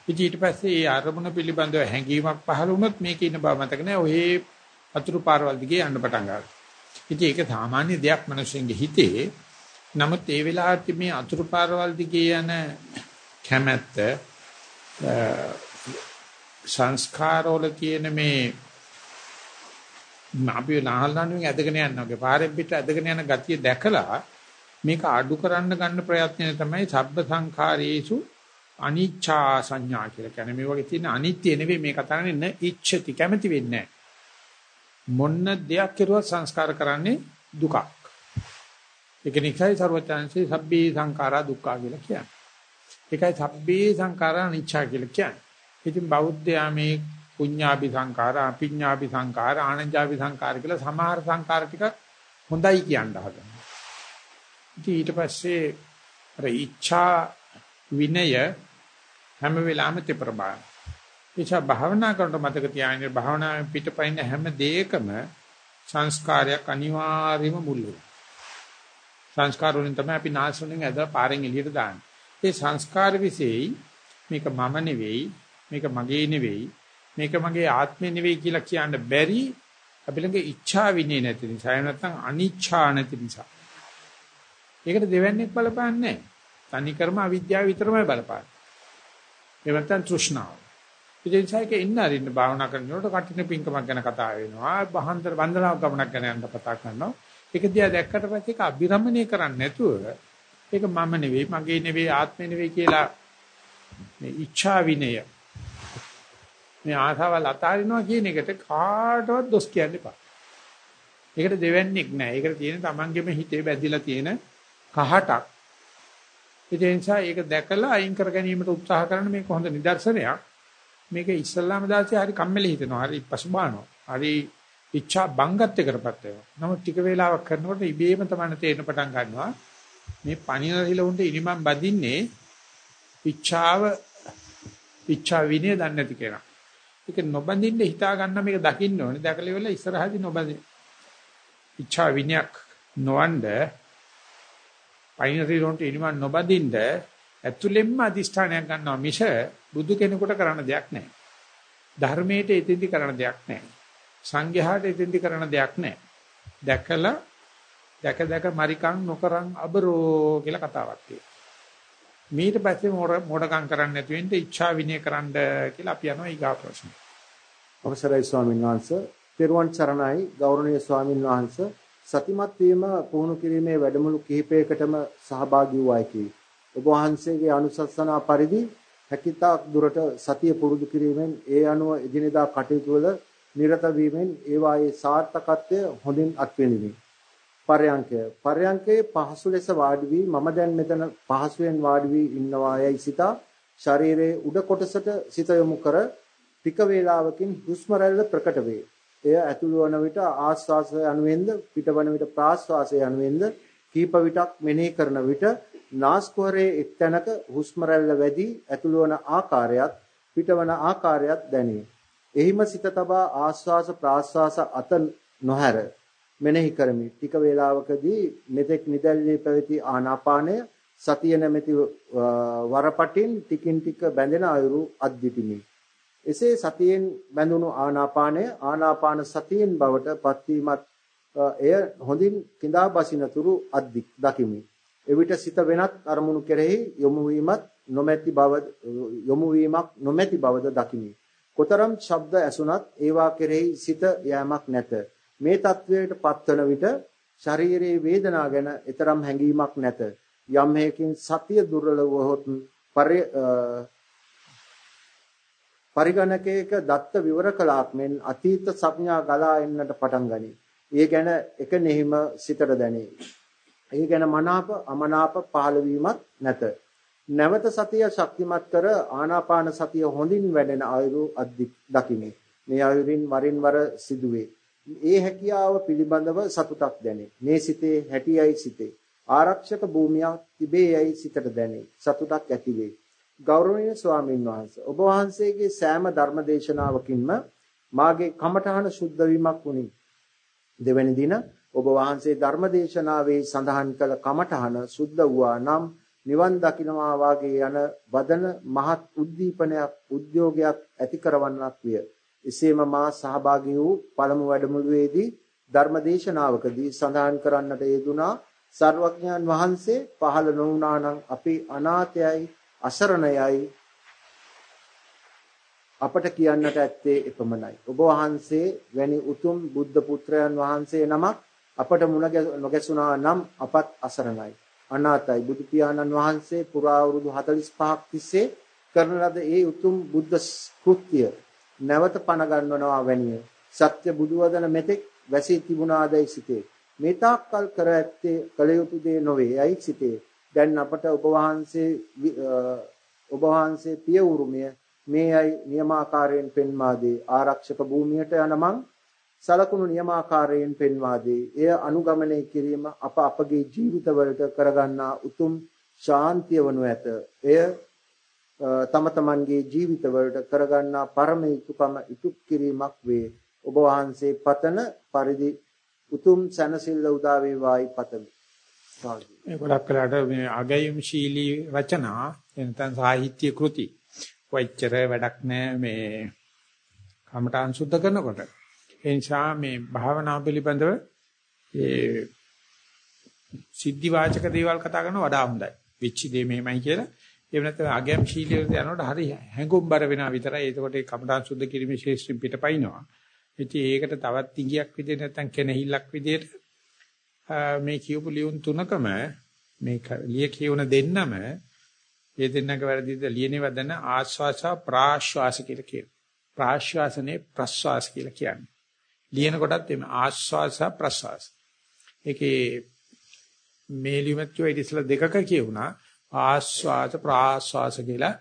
ඉතින් ඊට පස්සේ ඒ අරමුණ පිළිබඳව හැඟීමක් පහළ වුණොත් මේකේ ඉන්න බව මතක නැහැ. ඔහේ අතුරු පාරවල් දිගේ යන්න පටන් ගන්නවා. ඉතින් ඒක සාමාන්‍ය දෙයක් මිනිස්සුන්ගේ හිතේ. නමුත් ඒ වෙලාවට මේ අතුරු පාරවල් දිගේ යන කැමැත්ත සංස්කාරවල තියෙන මේ අපි නාහල්ලානුවෙන් ඇදගෙන යනවා වගේ පාරෙන් පිට ඇදගෙන යන ගතිය දැකලා මේක අඩු කරන්න ගන්න ප්‍රයත්නය තමයි සබ්බ සංඛාරේසු අනිච්චා සංඥා කියලා කියන්නේ. මේ වගේ තියෙන අනිත්‍ය නෙවෙයි මේ කතා කරන්නේ න ඉච්ඡති කැමති වෙන්නේ මොන්න දෙයක් කෙරුවත් සංස්කාර කරන්නේ දුකක්. ඒක නිසායි ਸਰවචාන්සේ සබ්බේ සංඛාරා දුක්ඛා කියලා කියන්නේ. ඒකයි සබ්බේ සංඛාරා අනිච්චා කියලා කියන්නේ ඉතින් බෞද්ධයා මේ පුඤ්ඤාපි සංඛාර, අපිඤ්ඤාපි සංඛාර, ආනන්ජාපි සංඛාර කියලා සමහර සංඛාර ටික හොඳයි කියන්න හදනවා. ඉතින් ඊට පස්සේ අර ඉච්ඡා විනය හැම වෙලාවෙම තෙපරබාන. එචා භාවනා කරනකොට මතක තියාගන්න භාවනාවෙන් පිටපයින් හැම දෙයකම සංස්කාරයක් අනිවාර්යයෙන්ම මුල් වෙනවා. සංස්කාර වලින් තමයි අපි නාසයෙන් ඇදලා පාරෙන් එළියට දාන්නේ. ඒ සංස්කාර વિશેයි මේක මම නෙවෙයි මේක මගේ නෙවෙයි මේක මගේ ආත්මෙ නෙවෙයි කියලා කියන්න බැරි අපි ළඟ ඉච්ඡා විනේ නැති නිසා එහෙම නැත්නම් අනිච්ඡා නැති නිසා. ඒකට දෙවන්නේක් බලපාන්නේ නැහැ. තනි කර්ම අවිද්‍යාව විතරමයි බලපාන්නේ. එහෙම නැත්නම් තෘෂ්ණාව. ඉතින්සයික ඉන්න අරින්න භාවනා කරනකොට කටින පිංකමක් ගැන කතා වෙනවා බහන්තර වන්දනාවක් ගමනක් ගැන යන්න කතා කරනවා ඒක දිහා දැක්කට පස්සේ ඒක අභිරමණය කරන්නේ නැතුව ඒක මම නෙවෙයි මගේ නෙවෙයි ආත්මෙ නෙවෙයි කියලා මේ ඉච්ඡා විනය මේ ආසාවල් අතාරිනවා කියන එකට කාටවත් දොස් කියන්න එපා. ඒකට දෙවන්නේක් නැහැ. ඒකට තියෙන තමන්ගේම හිතේ බැඳිලා තියෙන කහටක්. ඒ නිසා ඒක දැකලා අයින් කර ගැනීමට උත්සාහ කරන මේක හොඳ නිදර්ශනයක්. මේක ඉස්ලාම දාසිය හරි කම්මැලි හිතෙනවා. හරි පසුබානවා. හරි ඉච්ඡා බංගත් එකටපත් වෙනවා. නමුත් ටික වේලාවක් කරනකොට ඉබේම තමයි තේරෙන පටන් ගන්නවා. මේ පණිනහිල උන්ට ඉනිමන් බදින්නේ ඉච්ඡාව ඉච්ඡා විනය දන්නේ නැති කෙනා. ඒක නොබඳින්න හිතා ගන්න මේක දකින්න ඕනේ. දැකලා ඉවරලා ඉස්සරහදී නොබඳින්න. ඉච්ඡා විනයක් නොවන්ද පයින්රිරොන්ට ඉනිමන් නොබඳින්න ඇතුළෙන්ම අදිෂ්ඨානයක් ගන්නවා මිස බුදු කෙනෙකුට කරන්න දෙයක් නැහැ. ධර්මයට එතෙන්දි කරන්න දෙයක් නැහැ. සංඝයාට එතෙන්දි කරන්න දෙයක් නැහැ. දැකලා දැක දැක මරිකම් නොකරන් අබරෝ කියලා කතාවක් තියෙනවා. ඊට පස්සේ මොඩකම් කරන්නේ නැති වෙන්න ඉච්ඡා විනය කරන්න කියලා අපි යනවා ඊගා ප්‍රශ්න. අවසරයි ස්වාමීන් වහන්සේ. පෙරවන් සරණයි ගෞරවනීය ස්වාමීන් වහන්සේ. සතිමත් වීම පුහුණු කිරීමේ වැඩමුළු කිහිපයකටම සහභාගී වූ අයකි. ඔබ වහන්සේගේ අනුශාසනා පරිදි හැකිතාක් දුරට සතිය පුරුදු කිරීමෙන් ඒ අනුව එදිනෙදා කටයුතු වල නිරත වීමෙන් ඒවායේ සාර්ථකත්වය හොඳින් අත්විඳිමි. පරයන්කය පරයන්කේ පහසු ලෙස වාඩි වී මම දැන් මෙතන පහසුවෙන් වාඩි වී ඉන්නවා යයි සිතා ශරීරයේ උඩ කොටසට සිත යොමු කර ටික වේලාවකින් හුස්ම රැල්ල ප්‍රකට වේ. එය ඇතුළු වන විට ආශ්වාසය අනුවෙන්ද පිටවන විට ප්‍රාශ්වාසය අනුවෙන්ද කීප විටක් මෙනෙහි කරන විට නාස්කුහරයේ එක්තැනක හුස්ම රැල්ල වැඩි ඇතුළු වන ආකාරයත් පිටවන ආකාරයත් දැනේ. එහිම සිත තබා ආශ්වාස ප්‍රාශ්වාස අත නොහැර මෙනෙහි කරමි. ටික වේලාවකදී මෙතෙක් නිදැල්ලේ පැවති ආනාපානය සතිය නැමැති වරපටින් ටිකින් ටික බැඳෙන අයුරු අද්දිටිමි. එසේ සතියෙන් බැඳුණු ආනාපානය ආනාපාන සතියෙන් බවට පත්වීමත් එය හොඳින් කිඳා බසිනතුරු අද්දි දකිමි. එවිට සිත වෙනත් අරමුණු කෙරෙහි යොමු වීමත් නොමැති බව යොමු වීමක් නොමැති බවද දකිමි. කොතරම් ශබ්ද ඇසුණත් ඒවා කෙරෙහි සිත යෑමක් නැත. මේ தത്വයට පත්වන විට ශරීරයේ වේදනා ගැන ඊතරම් හැඟීමක් නැත. යම් හේකින් සතිය දුර්වල වහොත් පරිගණකයක දත්ත විවර කලාක් මෙන් අතීත සංඥා ගලා එන්නට පටන් ගනී. ඒ ගැන එක නෙහිම සිතට දැනේ. ඒ ගැන මනාප අමනාප පහළවීමක් නැත. නැවත සතිය ශක්තිමත් කර ආනාපාන සතිය හොඳින් වැඩෙන ආයුරු අද්දි දකිමි. මේ ආයුරින් වරින් වර සිදුවේ. ඒ හැකියාව පිළිබඳව සතුටක් දැනේ. මේ සිතේ හැටියයි සිතේ. ආරක්ෂක භූමියක් තිබේයයි සිතට දැනේ. සතුටක් ඇති වේ. ගෞරවනීය ස්වාමීන් වහන්සේ ඔබ වහන්සේගේ සෑම ධර්මදේශනාවකින්ම මාගේ කමඨහන සුද්ධ වීමක් වුණි. දෙවැනි දින ඔබ වහන්සේ ධර්මදේශනාවේ සඳහන් කළ කමඨහන සුද්ධ වූවා නම් නිවන් දකින්නවා වාගේ යන වදන මහත් උද්දීපනයක් උද්‍යෝගයක් ඇති කරවන්නක් විය. එසේම මා සහභාගී වූ පළමු වැඩමුළුවේදී ධර්මදේශනාවකදී සඳහන් කරන්නට යෙදුනා සර්වඥයන් වහන්සේ පහළ නොවුනා නම් අපි අනාථයයි අසරණයයි අපට කියන්නට ඇත්තේ එපමණයි. ඔබ වහන්සේ වැනි උතුම් බුද්ධ පුත්‍රයන් වහන්සේ නමක් අපට මුණ නොගැසුණා නම් අපත් අසරණයි. අනාතයි බුදු පියාණන් වහන්සේ පුරා අවුරුදු 45ක් තිස්සේ කරන ලද ඒ උතුම් බුද්ධ කෘත්‍ය නැවත පණ ගන්වනවා වැනිය. සත්‍ය බුදුවදන මෙතෙක් වැසී තිබුණාදයි සිතේ. මේ තාක්කල් කර ඇත්තේ කල යුතු දේ නොවේ. යයි සිතේ. දැන් අපට ඔබ වහන්සේ ඔබ වහන්සේ පිය උරුමය මේ අය නියමාකාරයෙන් පෙන්වා දේ ආරක්ෂක භූමියට යන මං සලකුණු නියමාකාරයෙන් පෙන්වා දේ. එය අනුගමනය කිරීම අප අපගේ ජීවිතවලට කරගන්නා උතුම් ශාන්තිය වනු ඇත. එය තම තමන්ගේ ජීවිතවලට කරගන්නා පරම යුතුයකම ඉටු කිරීමක් වේ. ඔබ වහන්සේ පතන පරිදි උතුම් සැනසෙල්ල උදා වේවායි පතමි. මේ ගොඩක් වෙලාට මේ අගයම්ශීලී රචනා එනතන් සාහිත්‍ය කෘති වෛච්චර වැඩක් නැහැ මේ කමඨාන් සුද්ධ කරනකොට. ඒ නිසා මේ භාවනාව පිළිබඳව ඒ සිද්ධි වාචක දේවල් කතා කරනවා වඩා හොඳයි. විච්චි දේ මෙහෙමයි කියලා. එහෙම නැත්නම් අගයම්ශීලීව යනකොට හරි හැඟුම්බර වෙනවා විතරයි. එතකොට ඒ කමඨාන් සුද්ධ කිරීමේ ශේෂ්ත්‍රින් පිටපයින්නවා. ඉතින් ඒකට තවත් ඉඟියක් විදිහට නැත්නම් කෙනහිල්ලක් විදිහට මේ කියපු ලියුම් තුනකම මේ ලිය කියවන දෙන්නම ඒ දෙන්නක වැරදිද ලියනේ වදන ආශ්වාස ප්‍රාශ්වාස කියලා කියනවා. ප්‍රාශ්වාසනේ ප්‍රශ්වාස කියලා කියන්නේ. ලියන කොටත් එමෙ ආශ්වාස ප්‍රශ්වාස. ඒකේ මේ ලියුමත් කියව ඉතිසලා දෙකක කියුණා ආශ්වාස ප්‍රාශ්වාස කියලා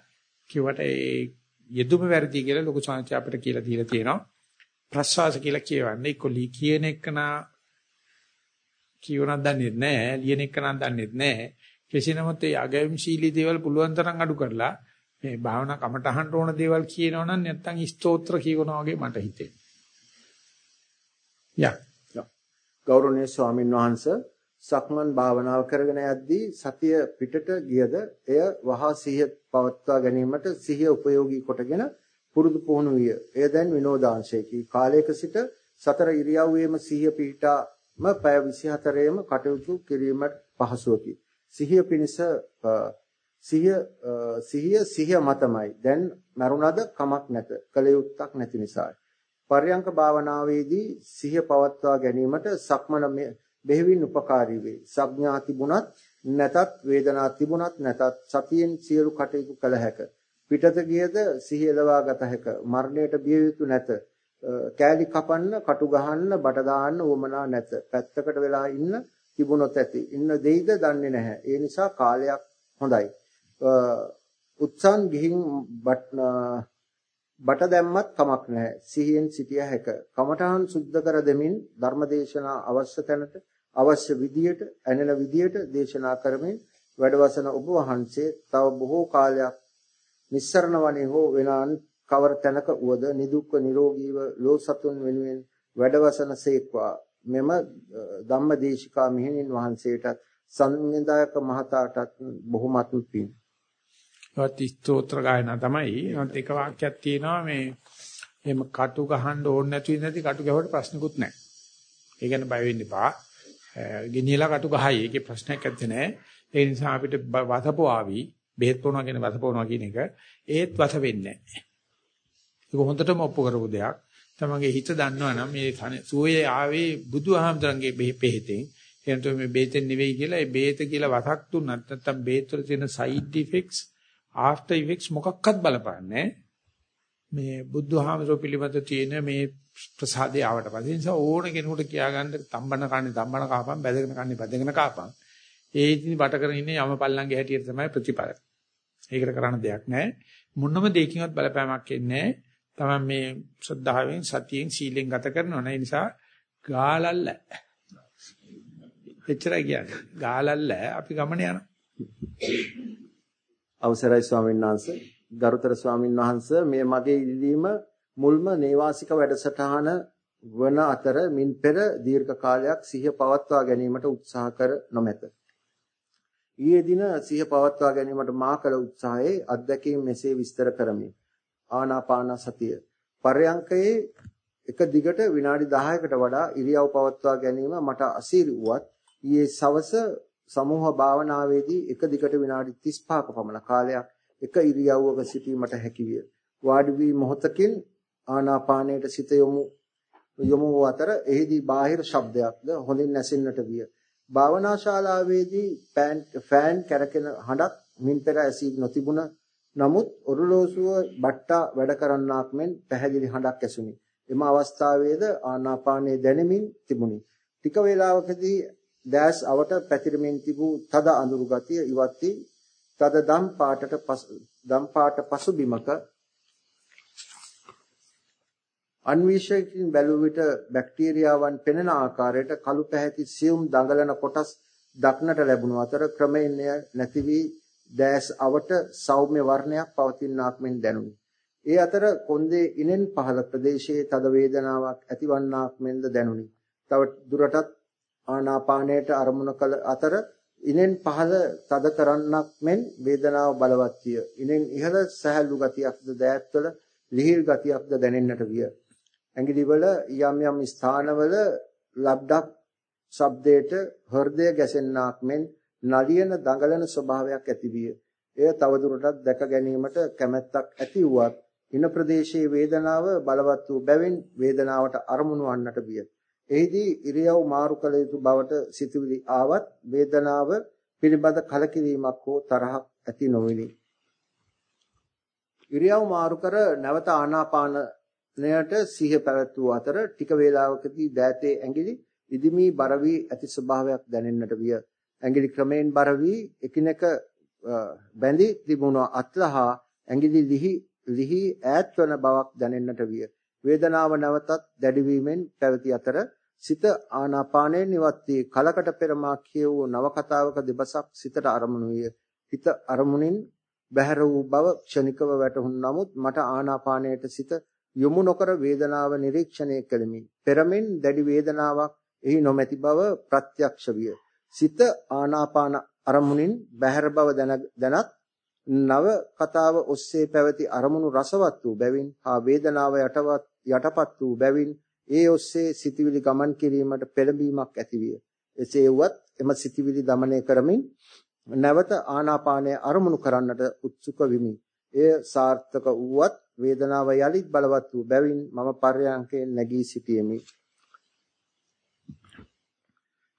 කිව්වට ඒ යෙදුම වැරදි කියලා ලොකු සංචය අපිට කියලා දීලා තියෙනවා. ප්‍රශ්වාස කියලා කියවන්නේ කොලි කියන එක නා කියවනක් දන්නේ නැහැ, ලියන එක නම් දන්නේ නැහැ. කෙසේ නමුත් ඒ අගයම්ශීලී දේවල් පුළුවන් තරම් අඩු කරලා මේ භාවනා කමටහන් ඕන දේවල් කියනවනම් නැත්තම් ස්තෝත්‍ර කියනවා වගේ මට හිතෙනවා. යා. ගෞරවනීය ස්වාමින් වහන්සේ සක්මන් භාවනාව කරගෙන යද්දී සතිය පිටට ගියද එය වහා සිහිය පවත්වා ගැනීමට සිහිය උපයෝගී කොටගෙන පුරුදු පුහුණු විය. එය දැන් විනෝදාංශයකි. කාලයක සිට සතර ඉරියව්වේම සිහිය පිටාම පැය 24ෙම කටයුතු කිරීමට පහසුවකි. සිහිය පිණිස සිහිය සිහිය සිහිය මතමයි. දැන් මරුණද කමක් නැත. කලයුත්තක් නැති නිසායි. පර්යංක භාවනාවේදී සිහිය පවත්වා ගැනීමට සක්මන බෙහෙවින් උපකාරී වේ. සඥා තිබුණත් නැතත් වේදනා තිබුණත් නැතත් සතියෙන් සියලු කටයුතු කළ හැක. පිටත ගියද සිහිය ලවා ගත හැක. මරණයට බිය යුතු නැත. කෑලි කපන්න, කටු ගහන්න, බට දාන්න උවමනා නැත. පැත්තකට වෙලා ඉන්න තිබුණොත් ඇති. ඉන්න දෙයිද දන්නේ නැහැ. ඒ නිසා කාලයක් හොඳයි. උත්සන් ගිහින් බට දැම්මත් කමක් නැහැ. සිහියෙන් සිටිය හැක. කමඨහන් සුද්ධ කර දෙමින් ධර්මදේශනා අවශ්‍ය තැනට අවශ්‍ය විදියට ඇනෙන විදියට දේශනා කරමින් වැඩවසන ඔබ වහන්සේ තව බොහෝ කාලයක් නිස්සරණ වනේ හෝ වෙනාන් කවර තැනක උවද නිදුක්ව නිරෝගීව ලෝ සතුන් වෙනුවෙන් වැඩවසන සේක්වා මෙම ධම්මදේශිකා මෙහෙණින් වහන්සේටත් සංවිධායක මහතාටත් බොහොමත් පිං. ඒවත් ස්තෝත්‍ර ගායනා තමයි. ඒත් එක වාක්‍යයක් තියෙනවා මේ එහෙම කටු ගහන්න ඕනේ නැති නැති කටු ගැහුවට ප්‍රශ්නකුත් නැහැ. ඒ ගැන බය වෙන්න එපා. ගෙනියලා කටු ගහයි. ඒකේ ප්‍රශ්නයක් නැත්තේ නෑ. ඒ නිසා අපිට වතපෝ ආවි බෙහෙත් පොනවා කියන වතපෝනවා කියන එක ඒත් වත වෙන්නේ නැහැ. ඒක හොඳටම ඔප්පු කරපු දෙයක්. තමන්ගේ හිත දන්නවනම් මේ සුවයේ ආවේ බුදුහාමුදුරන්ගේ බෙහෙතෙන් එනතෝ මේ බෙහෙතෙන් නෙවෙයි කියලා ඒ බෙහෙත කියලා වතක් දුන්නත් නැත්තම් බෙහෙත් වල තියෙන සයිඩ් ඉෆෙක්ට්ස් ආෆ්ටර් ඉෆෙක්ට්ස් මොකක්වත් බලපාන්නේ මේ බුදුහාමුදුරුවෝ පිළිබඳ තියෙන මේ ප්‍රසාදය ආවට පස්සේ. නිසා ඕන කෙනෙකුට කියාගන්න තම්බන කන්නේ තම්බන කාපම් බැදගෙන කන්නේ බැදගෙන කාපම්. ඒ ඉතින් බට කරගෙන ඉන්නේ යම පල්ලංගේ හැටියට තමයි ප්‍රතිපල. ඒකට කරන්න දෙයක් නැහැ. මොනම දෙයකින්වත් බලපෑමක් එන්නේ නැහැ. තමයි මේ ශ්‍රද්ධාවෙන් සතියෙන් සීලෙන් ගත කරනවා. නේ නිසා ගාලල්ල. එච්චරයි කියන්නේ. ගාලල්ල අපි ගමන යනවා. අවසරයි ස්වාමීන් වහන්සේ. ගරුතර ස්වාමීන් වහන්සේ මේ මගේ ඉල්ලීම මුල්ම නේවාසික වැඩසටහන වන අතර මින් පෙර දීර්ඝ කාලයක් සිහිය පවත්වා ගැනීමට උත්සාහ කර නොමැත. ඊයේ දින සිහිය පවත්වා ගැනීමට මා කළ උත්සාහයේ අත්දැකීම් මෙසේ විස්තර කරමි. ආනාපාන සතිය. පරයන්කයේ එක දිගට විනාඩි 10කට වඩා ඉරියව් පවත්වා ගැනීම මට අසීරු වුවත් ඊයේ සවස සමූහ භාවනාවේදී එක දිගට විනාඩි 35ක පමණ කාලයක් එක ඉරියව්වක සිටීමට හැකි විය. වාඩි වී මොහොතකින් ආනාපානයට සිත යොමු යොමු අතර එහිදී බාහිර ශබ්දයක්ද හොඳින් නැසෙන්නට විය. භාවනා ශාලාවේදී ෆෑන් කැරකෙන හඬක් මින් පෙර ඇසී නොතිබුණ නමුත් ඔරලෝසුව බට්ටා වැඩ කරන්නාක් මෙන් පැහැදිලි හඬක් ඇසුණි. එම අවස්ථාවේද ආනාපානයේ දැනෙමින් තිබුණි. ටික වේලාවකදී දැස් අවට පැතිරෙමින් තිබූ තද අඳුරු ගතිය ඉවත් වී තද දම් පාටට දම් පාට පසුබිමක අන්වීක්ෂකකින් බැලුව විට බැක්ටීරියාවන් පෙනෙන ආකාරයට කළු පැහැති සියුම් දඟලන කොටස් දක්නට ලැබුණු අතර ක්‍රමයෙන් නැති වී දැස් අවට සෞම්‍ය වර්ණයක් පවතිනාක් මෙන් දැනුනි. ඒ අතර කොන්දේ ඉනෙන් පහළ ප්‍රදේශයේ තද වේදනාවක් ඇතිවන්නාක් මෙන්ද දැනුනි. තව දුරටත් ආනාපානයට අරමුණ කළ අතර ඉනෙන් පහළ තද කරන්නක් මෙන් වේදනාව බලවත් විය. ඉනෙන් ඉහළ සහැල්ලු ගතියක්ද දෑත්වල ලිහිල් ගතියක්ද දැනෙන්නට විය. ඇඟිලිවල යම් යම් ස්ථානවල ලබ්ඩක් ශබ්දයට හෘදය ගැසෙන්නාක් මෙන් නලියන දඟලන ස්වභාවයක් ඇතිවිය. එය තවදුරටත් දැක ගැනීමට කැමැත්තක් ඇති වුවත් ඉන ප්‍රදේශයේ වේදනාව බලවත් වූ බැවින් වේදනාවට අරමුණු වන්නට විය. එහිදී ඉරියව් මාරු කළ යුතු බවට සිතුවිලි ආවත් වේදනාව පිළිබඳ කලකිරීමක් හෝ තරහක් ඇති නොවිනි. ඉරියව් මාරු කර නැවත ආනාපාන නයට සිහිය පැවැත්වූ අතර ටික වේලාවකදී දෑතේ ඇඟිලි ඉදිමී බර වී ඇති ස්වභාවයක් දැනෙන්නට විය. ඇඟිලි ක්‍රමයෙන් බර වී එකිනෙක බැඳී තිබුණු අත්ලහා ඇඟිලි ලිහි ලිහි ඈත් වන බවක් දැනෙන්නට විය. වේදනාව නැවතත් දැඩි වීමෙන් පැවති අතර සිත ආනාපානයෙන් ඉවත් වී කලකට පෙර මා කියවූ නවකතාවක දෙබසක් සිතට අරමුණු විය. හිත අරමුණින් බැහැර වූ බව ක්ෂණිකව වැටහුණු නමුත් මට ආනාපානයට සිත යොමු නොකර වේදනාව නිරීක්ෂණය කළෙමි. පෙරමෙන් දැඩි වේදනාවක් එහි නොමැති බව ප්‍රත්‍යක්ෂ විය. සිත ආනාපාන අරමුණින් බැහැර බව දැනත් නව කතාව ඔස්සේ පැවති අරමුණු රසවත් වූ බැවින් හා වේදනාව යටවත් යටපත් වූ බැවින් ඒ ඔස්සේ සිතවිලි ගමන් කිරීමට පෙළඹීමක් ඇතිවිය. එසේ වුවත් එම සිතවිලි দমনය කරමින් නැවත ආනාපානය අරමුණු කරන්නට උත්සුක වෙමි. එය සාර්ථක වුවත් වේදනාව යලිත් බලවත් වූ බැවින් මම පර්යාංකයෙන් නැගී සිටියෙමි.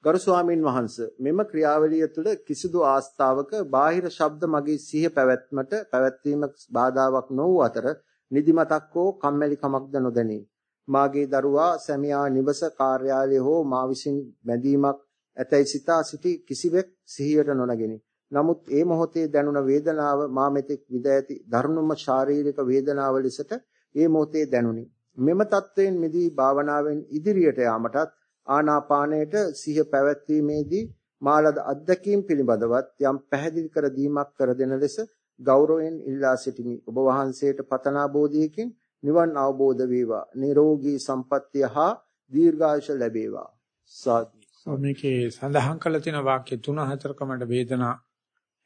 ගරු ස්වාමීන් වහන්ස මෙම ක්‍රියාවලිය තුළ කිසිදු ආස්ථාවක බාහිර ශබ්ද මගේ සිහිය පැවැත්මට පැවැත්වීමක් බාධාවක් නොවූ අතර නිදිමතක් හෝ කම්මැලිකමක්ද නොදැනේ. මාගේ දරුවා සැමියා නිවස කාර්යාලය හෝ මා විසින් බැඳීමක් ඇතැයි සිතා සිටි කිසිවෙක් සිහියට නොනගිනි. නමුත් ඒ මොහොතේ දැනුණ වේදනාව මා මෙතෙක් විඳ ඇති ධර්මම ශාරීරික වේදනාව ලෙසට ඒ මොහොතේ දැනුනි. මෙම தත්වයෙන් මිදී භාවනාවෙන් ඉදිරියට යාමටත් ආනාපානයට සිහ පැවැත්වීමේදී මාලද අත්දැකීම් පිළිබඳවත් යම් පැහැදිලි කර දීමක් කර දෙන ලෙස ගෞරවයෙන් ඉල්ලා සිටිමි. ඔබ වහන්සේට පතනා බෝධියකින් නිවන් අවබෝධ වේවා. නිරෝගී සම්පන්නිය හා දීර්ඝායුෂ ලැබේවා. සාදු. මේකේ සඳහන් කළ තියෙන වාක්‍ය තුන හතරකමඩ වේදනා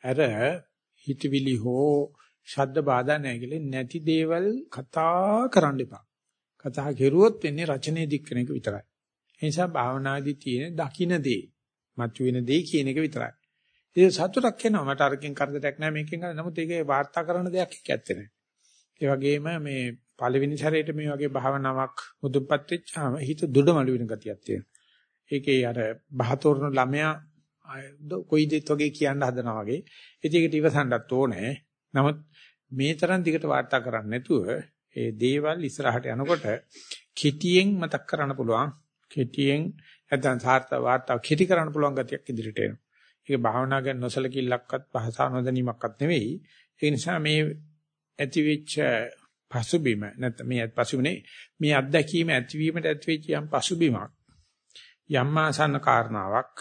ඇර හිතවිලි හෝ ශබ්ද බාධා නැහැ කියලා නැති දේවල් කතා කරන්න එපා. කතා කෙරුවොත් වෙන්නේ රචනයේ දික් කරන එක විතරයි. ඒ නිසා භාවනාදී තියෙන දකින්න දේ, මතුවෙන දේ කියන එක විතරයි. ඒක සතුටක් එනවා. මට අරකින් කරදරයක් නැහැ මේකෙන් කරන්නේ. නමුත් ඒකේ වාර්තා කරන දෙයක් ඇත්තේ නැහැ. ඒ වගේම මේ පළවෙනි සැරේට මේ වගේ භාවනාවක් මුදුන්පත් වෙච්චාම හිත දුඩමළු වෙන ගතියක් තියෙනවා. ඒකේ අර බහතෝරන ළමයා කොයි දෙත් වගේ කියන්න හදනවා වගේ. ඉතින් ඒකට ඉවසන්නත් ඕනේ. නමුත් මේ තරම් දිගට වාර්තා කරන්නේ නැතුව ඒ දේවල් ඉස්සරහට යනකොට කෙටියෙන් මතක් කරන්න පුළුවන්. කෙටියෙන් නැත්නම් සාර්ථක වාර්තාව කෙටි කරන්න පුළුවන් ගතියක් ඉදිරියට එනවා. ඒක භාවනා ගැන නොසලකිල්ලක්වත් භාෂා නොදැනීමක්වත් නෙවෙයි. ඒ නිසා මේ ඇතිවෙච්ච පසුබිම නැත්නම් මේ පසුබිමනේ මේ අත්දැකීම ඇතිවීමට ඇතිවෙච්ච යම් පසුබිමක් යම් ආසන්න කාරණාවක්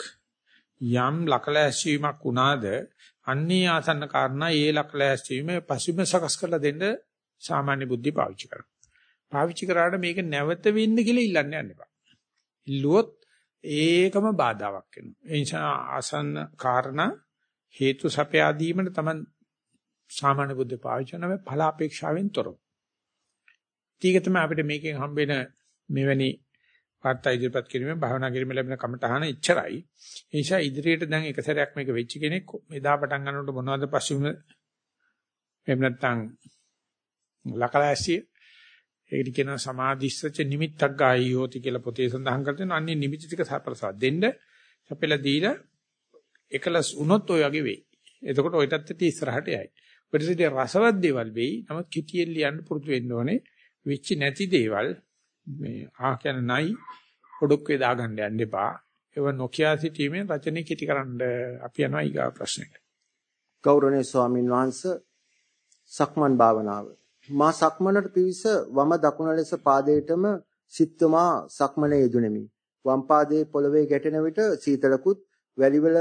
යම් ලකලැස්වීමක් වුණාද අන්නේ ආසන්න කාරණා ඒ ලකලැස්වීම පසුබිම සකස් කරලා දෙන්න සාමාන්‍ය බුද්ධි පාවිච්චි කරනවා. පාවිච්චි කරාට මේක නැවත වෙන්න කියලා ඉල්ලන්න යන්න එපා. ඉල්ලුවොත් ඒකම බාධාවක් වෙනවා. ඒ නිසා ආසන්න කාරණා හේතු සපයා දීමට තමයි සාමාන්‍ය බුද්ධ පාවිච්චි කරන මේ ඵල අපේක්ෂාවෙන් තොරව. ඊට තමයි අපිට මේකෙන් හම්බෙන මෙවැනි වාර්තා ඉදිරිපත් කිරීමෙන් භාවනා කිරීමෙන් ලැබෙන කමටහන එච්චරයි. ඒ නිසා ඉදිරියට දැන් එක සැරයක් මේක වෙච්ච කෙනෙක් එදා පටන් ගන්නකොට මොනවද පස්සිම එහෙම නැත්නම් ලකලාසිය ඒකට කියනවා සමාධිස්සච නිමිත්තක් ගායියෝති කියලා පොතේ සඳහන් කර තියෙනවා. අන්නේ නිමිති ටික සපරසා දෙන්න සපෙලා දීලා එකලස් වුණොත් ඔය වගේ වෙයි. එතකොට ඔයටත් ඇති ඉස්සරහට යයි. ප්‍රතිසිතේ රසවත් දේවල් වෙයි. නමුත් කිටියෙන් ලියන්න පුරුදු වෙන්න ඕනේ. වෙච්ච නැති දේවල් මේ ආ කියන නයි පොඩොක්කේ දාගන්න යන්න එපා. ඒව නොකිය සිටීමෙන් රචනෙ කිටි කරන්න අපි යනවා ඊගා ප්‍රශ්නෙට. ගෞරවනීය ස්වාමින් වහන්සේ සක්මන් භාවනාව මා සක්මනට පිවිස වම දකුණ ලෙස පාදයටම සිත්තුමා සක්මනේ යෙදුණෙමි. වම් පාදයේ පොළවේ ගැටෙන විට සීතලකුත් වැලිවල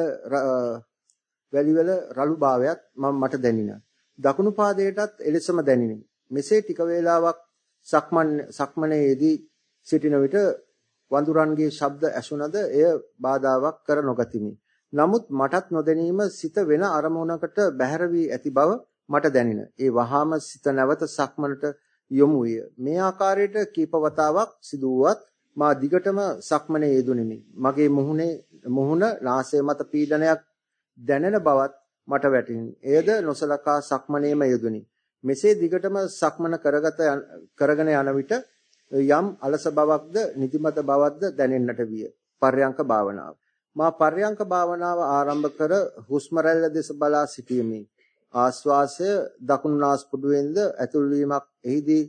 වැලිවල රළු භාවයක් මම මට දැනිනා. දකුණු පාදයටත් එලෙසම දැනිනි. මෙසේ ටික වේලාවක් සක්මන් සක්මනේ යෙදී සිටින විට වඳුරන්ගේ ශබ්ද ඇසුණද එය බාධාවක් කර නොගතිමි. නමුත් මටත් නොදැනීම සිත වෙන අරමුණකට බැහැර වී ඇති බව මට දැනින. ඒ වහාම සිත නැවත සක්මනට යොමු විය. මේ ආකාරයට කීප වතාවක් සිදු වුවත් මා දිගටම සක්මනේ යෙදුණෙමි. මගේ මුහුණේ මුහුණ නාසය මත පීඩනයක් දැනෙන බවත් මට වැටහිනි. එයද නොසලකා සක්මනේම යෙදුණි. මෙසේ දිගටම සක්මන කරගත කරගෙන යන විට යම් අලස බවක්ද නිදිමත බවක්ද දැනෙන්නට විය. පර්යංක භාවනාව. මා පර්යංක භාවනාව ආරම්භ කර හුස්ම රැල්ල දෙස බලා සිටීමේ ආස්වාසය දකුණු නාස්පුඩුවෙන්ද ඇතුල් වීමක් එහිදී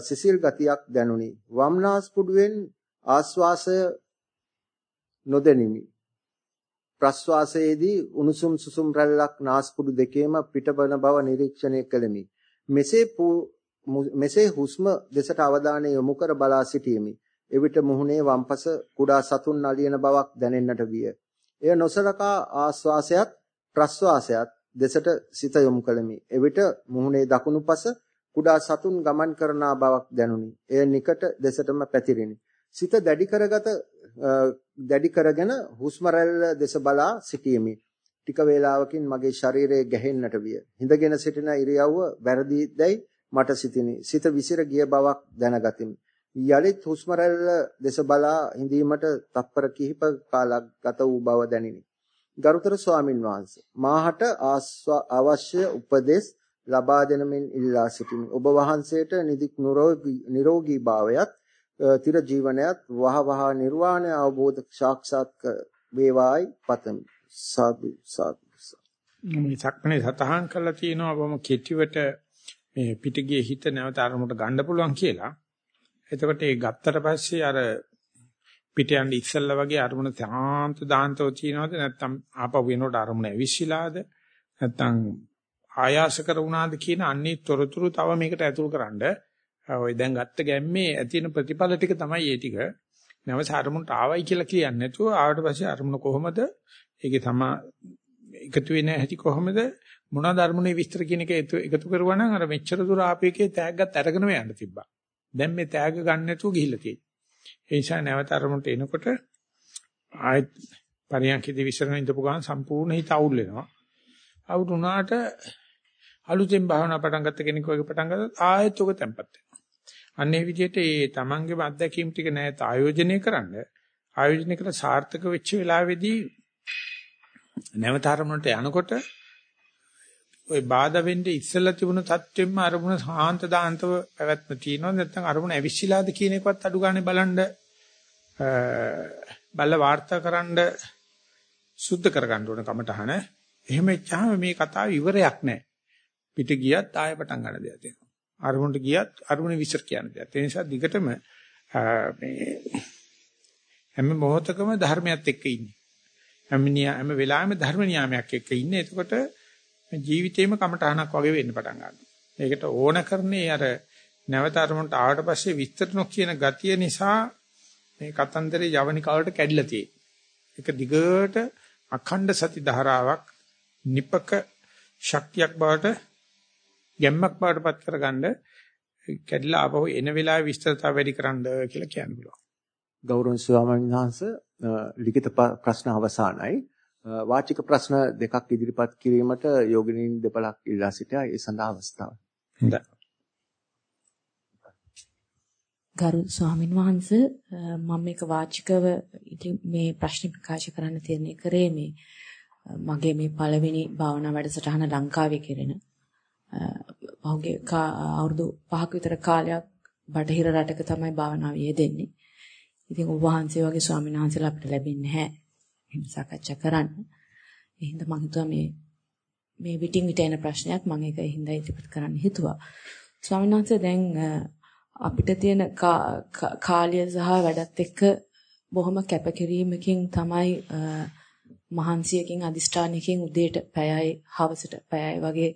සිසිල් ගතියක් දැනුනි. වම් නාස්පුඩුවෙන් ආස්වාසය නොදැනිමි. ප්‍රස්වාසයේදී උණුසුම් සුසුම් රැල්ලක් නාස්පුඩු දෙකේම පිටවන බව නිරීක්ෂණය කළෙමි. මෙසේ මෙසේ හුස්ම දෙසට අවධානය යොමු කර බලා සිටීමි. එවිට මුහුණේ වම්පස කුඩා සතුන් නලියන බවක් දැනෙන්නට විය. එය නොසලකා ආස්වාසයත් ප්‍රස්වාසයත් දෙසට සිත යොමු කළෙමි. එවිට මුහුණේ දකුණුපස කුඩා සතුන් ගමන් කරනා බවක් දැනුනි. එය නිකට දෙසටම පැතිරිනි. සිත දැඩි කරගත දැඩි කරගෙන හුස්ම දෙස බලා සිටීමි. ටික වේලාවකින් මගේ ශරීරය ගැහෙන්නට විය. හිඳගෙන සිටින ඉරියව්ව වැරදිදැයි මට සිතිනි. සිත විසිර ගිය බවක් දැනගතිමි. යලිත් හුස්ම දෙස බලා හිඳීමට තප්පර කිහිප කාලක් ගත වූ බව දැනිනි. ගරුතර ස්වාමින් වහන්සේ මාහට අවශ්‍ය උපදෙස් ලබා දෙන මෙන් ඉල්ලා සිටිමි. ඔබ වහන්සේට නිදික් නිරෝගී භාවයත් තිර ජීවනයත් වහ වහ නිර්වාණය අවබෝධ සාක්ෂාත් වේවායි පතමි. සාදු සාදු. මේ සක්මනේ සතහන් කරලා තියෙනවා බොහොම කෙටිවට මේ පිටගියේ හිත නැවත අරමුණට ගන්න පුළුවන් කියලා. එතකොට ඒ ගත්තට පස්සේ අර පිට යන්න ඉස්සෙල්ලා වගේ අරමුණ සාන්ත දාන්තව තියනවද නැත්නම් ආපහු වෙනකොට අරමුණ ඇවිස්සීලාද නැත්නම් ආයාස කරුණාද කියන අන්නේ තොරතුරු තව මේකට ඇතුල් කරන්න ඔය දැන් ගත්ත ගැම්මේ ඇතින ප්‍රතිඵල ටික තමයි ඒ ටික නැවස අරමුණට ආවයි කියලා කියන්නේ නැතුව ආවට පස්සේ අරමුණ කොහොමද ඒකේ තමා එකතු වෙන හැටි කොහොමද මොනවාද අරමුණේ විස්තර කියන එක එකතු කරුවා නම් අර මෙච්චර දුර ආපේකේ තෑග්ගත් අරගෙනම යන්න තිබ්බා දැන් මේ තෑග්ග ගන්න නැතුව ගිහිල්ලා තියෙන්නේ ඒ නිසා නැවත අරමුණට එනකොට ආයත් පරියන්කේදී විශ්රණ ඉඳපු ගමන් සම්පූර්ණ හිත අවුල් වෙනවා. අවුල් වුණාට අලුතෙන් භාවනා පටන් ගත්ත කෙනෙක් වගේ පටන් ගත්තොත් ආයෙත් උක තැම්පත් වෙනවා. අන්නේ විදිහට ඒ තමන්ගේ අත්දැකීම් ටික නැවත ආයෝජනය කරන්න ආයෝජනය කළ සාර්ථක වෙච්ච වෙලාවේදී නැවත අරමුණට යනකොට ওই බාධා වෙන්නේ ඉස්සලා තිබුණු தත්වෙම්ම අරමුණ සාන්ත දාන්තව පැවැත්ම තියෙනවා. නැත්නම් අරමුණ ඇවිස්සිලාද කියන එකවත් අඩු ගානේ බලන්න බල්ල වාර්තාකරන සුද්ධ කරගන්න ඕන කමටහන. එහෙම ඉච්චාම මේ කතාව ඉවරයක් නැහැ. පිට ගියත් ආයෙ පටන් ගන්න දෙයක් තියෙනවා. අරමුණට ගියත් අරමුණ විසර් කියන දෙයක්. ඒ නිසා දිගටම මේ හැම මොහොතකම ධර්මයත් එක්ක ඉන්නේ. හැම හැම වෙලාවෙම ධර්ම නියාමයක් එක්ක ඉන්නේ එතකොට ජීවිතේම කමටහනක් වගේ වෙන්න පටන් ගන්නවා. ඒකට ඕන කරන්නේ අර නැවත අරමුණට ආවට පස්සේ විස්තර නොකියන ගතිය නිසා මේ කතන්දරේ යවනිකාවට කැඩිලා තියෙන්නේ. ඒක දිගට අඛණ්ඩ සති ධාරාවක් නිපක ශක්තියක් බවට ගැම්මක් බවට පත් කරගන්න කැඩිලා ආපහු එන වෙලාවේ විස්තරතාව වැඩි කරන්න කියලා කියන්න පුළුවන්. ගෞරවනීය ස්වාමීන් වහන්සේ ලිඛිත ප්‍රශ්න අවසానයි. වාචික ප්‍රශ්න දෙකක් ඉදිරිපත් කිරීමට යෝගිනීන් දෙපළක් ඉල්ලා සිටියා. ඒ සඳහා අවස්ථාව. හොඳයි. ගරු ස්වාමින් වහන්සේ මම මේක වාචිකව මේ ප්‍රශ්න ප්‍රකාශ කරන්න තීරණය කරේ මේ මගේ මේ පළවෙනි භාවනා වැඩසටහන ලංකාවේ කෙරෙන පහුගිය අවුරුදු 5ක විතර කාලයක් බටහිර රටක තමයි භාවනාව යෙදෙන්නේ. ඉතින් ඔබ වහන්සේ වගේ ස්වාමීන් වහන්සේලා අපිට ලැබෙන්නේ නැහැ. එහෙම සාකච්ඡා කරන්න. ඒ හින්දා මම හිතුවා මේ මේ විටින් විට එන ප්‍රශ්නයක් මම ඒක හින්දා ඉදිරිපත් කරන්න හිතුවා. ස්වාමීන් වහන්සේ දැන් අපිට තියෙන කාලය සහ වැඩත් එක්ක බොහොම කැපකිරීමකින් තමයි මහන්සියකින් අදිෂ්ඨානයකින් උදේට පැයයි හවසට පැයයි වගේ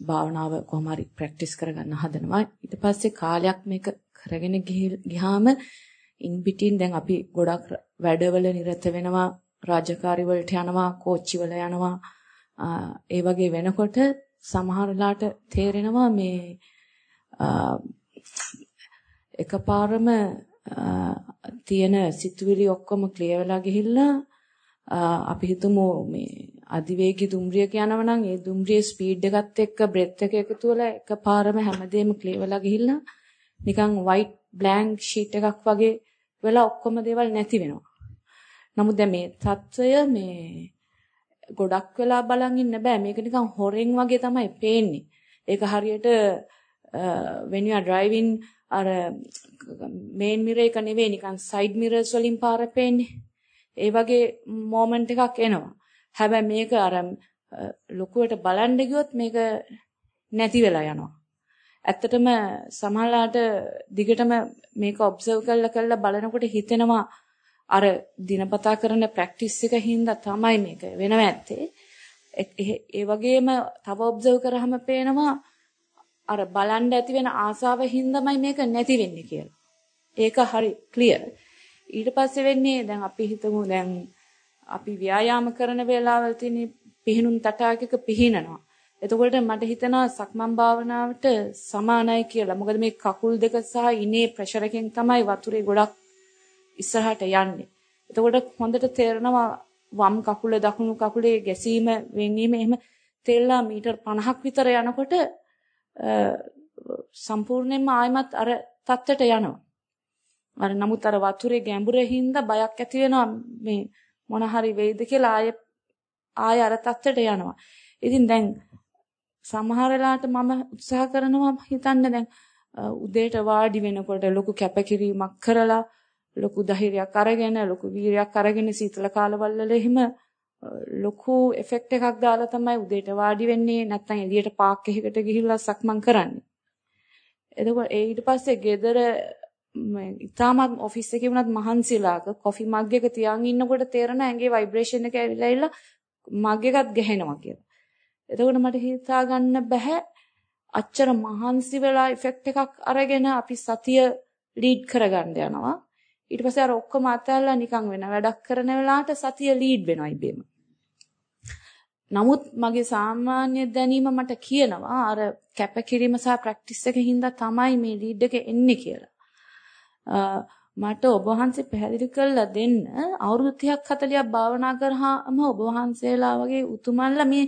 භාවනාව කොහොම හරි ප්‍රැක්ටිස් කරගන්න හදනවා. ඊට පස්සේ කාලයක් මේක කරගෙන ගියාම ඉන් පිටින් දැන් අපි ගොඩක් වැඩවල නිරත වෙනවා, රාජකාරි වලට යනවා, කෝච්චි වල යනවා. ඒ වගේ වෙනකොට සමහර වෙලාවට තේරෙනවා මේ එකපාරම තියෙන සිතුවිලි ඔක්කොම ක්ලියර් වෙලා ගිහිල්ලා අපි හිතමු මේ අධිවේගී දුම්රියක යනවා නම් ඒ දුම්රියේ ස්පීඩ් එකත් එක්ක බ්‍රෙත් එක එකතු වෙලා එකපාරම හැමදේම ක්ලියර් වෙලා ගිහිල්ලා නිකන් white blank sheet එකක් වගේ වෙලා ඔක්කොම දේවල් නැති වෙනවා. නමුත් දැන් මේ தত্ত্বය මේ ගොඩක් වෙලා බලන් ඉන්න බෑ. මේක නිකන් හොරෙන් වගේ තමයි පේන්නේ. ඒක හරියට when you are driving අර මේන් මිර එක නෙවෙයි නිකන් සයිඩ් මිරර්ස් වලින් පාර පේන්නේ. ඒ වගේ මොමන්ට් එකක් එනවා. හැබැයි මේක අර ලොකුවට බලන්න ගියොත් මේක නැති වෙලා යනවා. ඇත්තටම සමහරලාට දිගටම මේක ඔබ්සර්ව් කරලා කරලා බලනකොට හිතෙනවා අර දිනපතා කරන ප්‍රැක්ටිස් එක හින්දා තමයි මේක වෙනව ඇත්තේ. ඒ වගේම තව ඔබ්සර්ව් කරාම පේනවා අර බලන්න ඇති වෙන ආසාව හින්දාමයි මේක නැති වෙන්නේ කියලා. ඒක හරි ක්ලියර්. ඊට පස්සේ වෙන්නේ දැන් අපි හිතමු දැන් අපි ව්‍යායාම කරන වෙලාවල් තියෙන පිහිනුම් තටාකයක පිහිනනවා. එතකොට මට හිතෙනවා සක්මන් භාවනාවට සමානයි කියලා. මොකද මේ කකුල් දෙක සහ ඉනේ ප්‍රෙෂර් එකෙන් තමයි වතුරේ ගොඩක් ඉස්සරහට යන්නේ. එතකොට හොඳට තේරෙනවා වම් කකුල දකුණු කකුලේ ගැසීම වෙන්නීම එහෙම තෙල්ලා මීටර් 50ක් විතර යනකොට සම්පූර්ණයෙන්ම ආයමත් අර තත්ත්වයට යනවා. අර නමුත් අර වතුරේ ගැඹුරේ හින්දා බයක් ඇති වෙනවා මේ මොන හරි වෙයිද කියලා ආය ආය අර තත්ත්වයට යනවා. ඉතින් දැන් සමහර වෙලාවට මම උත්සාහ කරනවා හිතන්න දැන් උදේට වාඩි වෙනකොට ලොකු කැපකිරීමක් කරලා ලොකු ධෛර්යයක් අරගෙන ලොකු වීරයක් අරගෙන සීතල කාලවල එහෙම ලොකු එෆෙක්ට් එකක් දාලා තමයි උදේට වාඩි වෙන්නේ නැත්නම් එළියට පාක් එකකට ගිහිල්ලා සක්මන් කරන්නේ. එතකොට ඒ ඊට පස්සේ ගෙදර ඉතාලම ඔෆිස් එකේ වුණත් මහන්සිලාක කොෆි මග් එක තියන් ඉන්නකොට තේරෙන ඇඟේ ভাইබ්‍රේෂන් එක ඇවිල්ලා ඉල්ල මග් එකත් ගැහෙනවා කියලා. එතකොට මට හිතා ගන්න බෑ අච්චර මහන්සි වෙලා ඉෆෙක්ට් එකක් අරගෙන අපි සතිය ලීඩ් කරගන්න යනවා. ඊට පස්සේ අර ඔක්කොම අතහැරලා නිකන් වෙන වැඩක් කරන වෙලාවට සතිය ලීඩ් වෙනවා ඉබේම. නමුත් මගේ සාමාන්‍ය දැනීම මට කියනවා අර කැපකිරීම සහ ප්‍රැක්ටිස් එකකින් හින්දා තමයි මේ ලීඩ් එක එන්නේ කියලා. මට ඔබ වහන්සේ පැහැදිලි කරලා දෙන්න අවුරුදු 30ක් 40ක් භාවනා කරාම ඔබ වහන්සේලා වගේ උතුමන්ලා මේ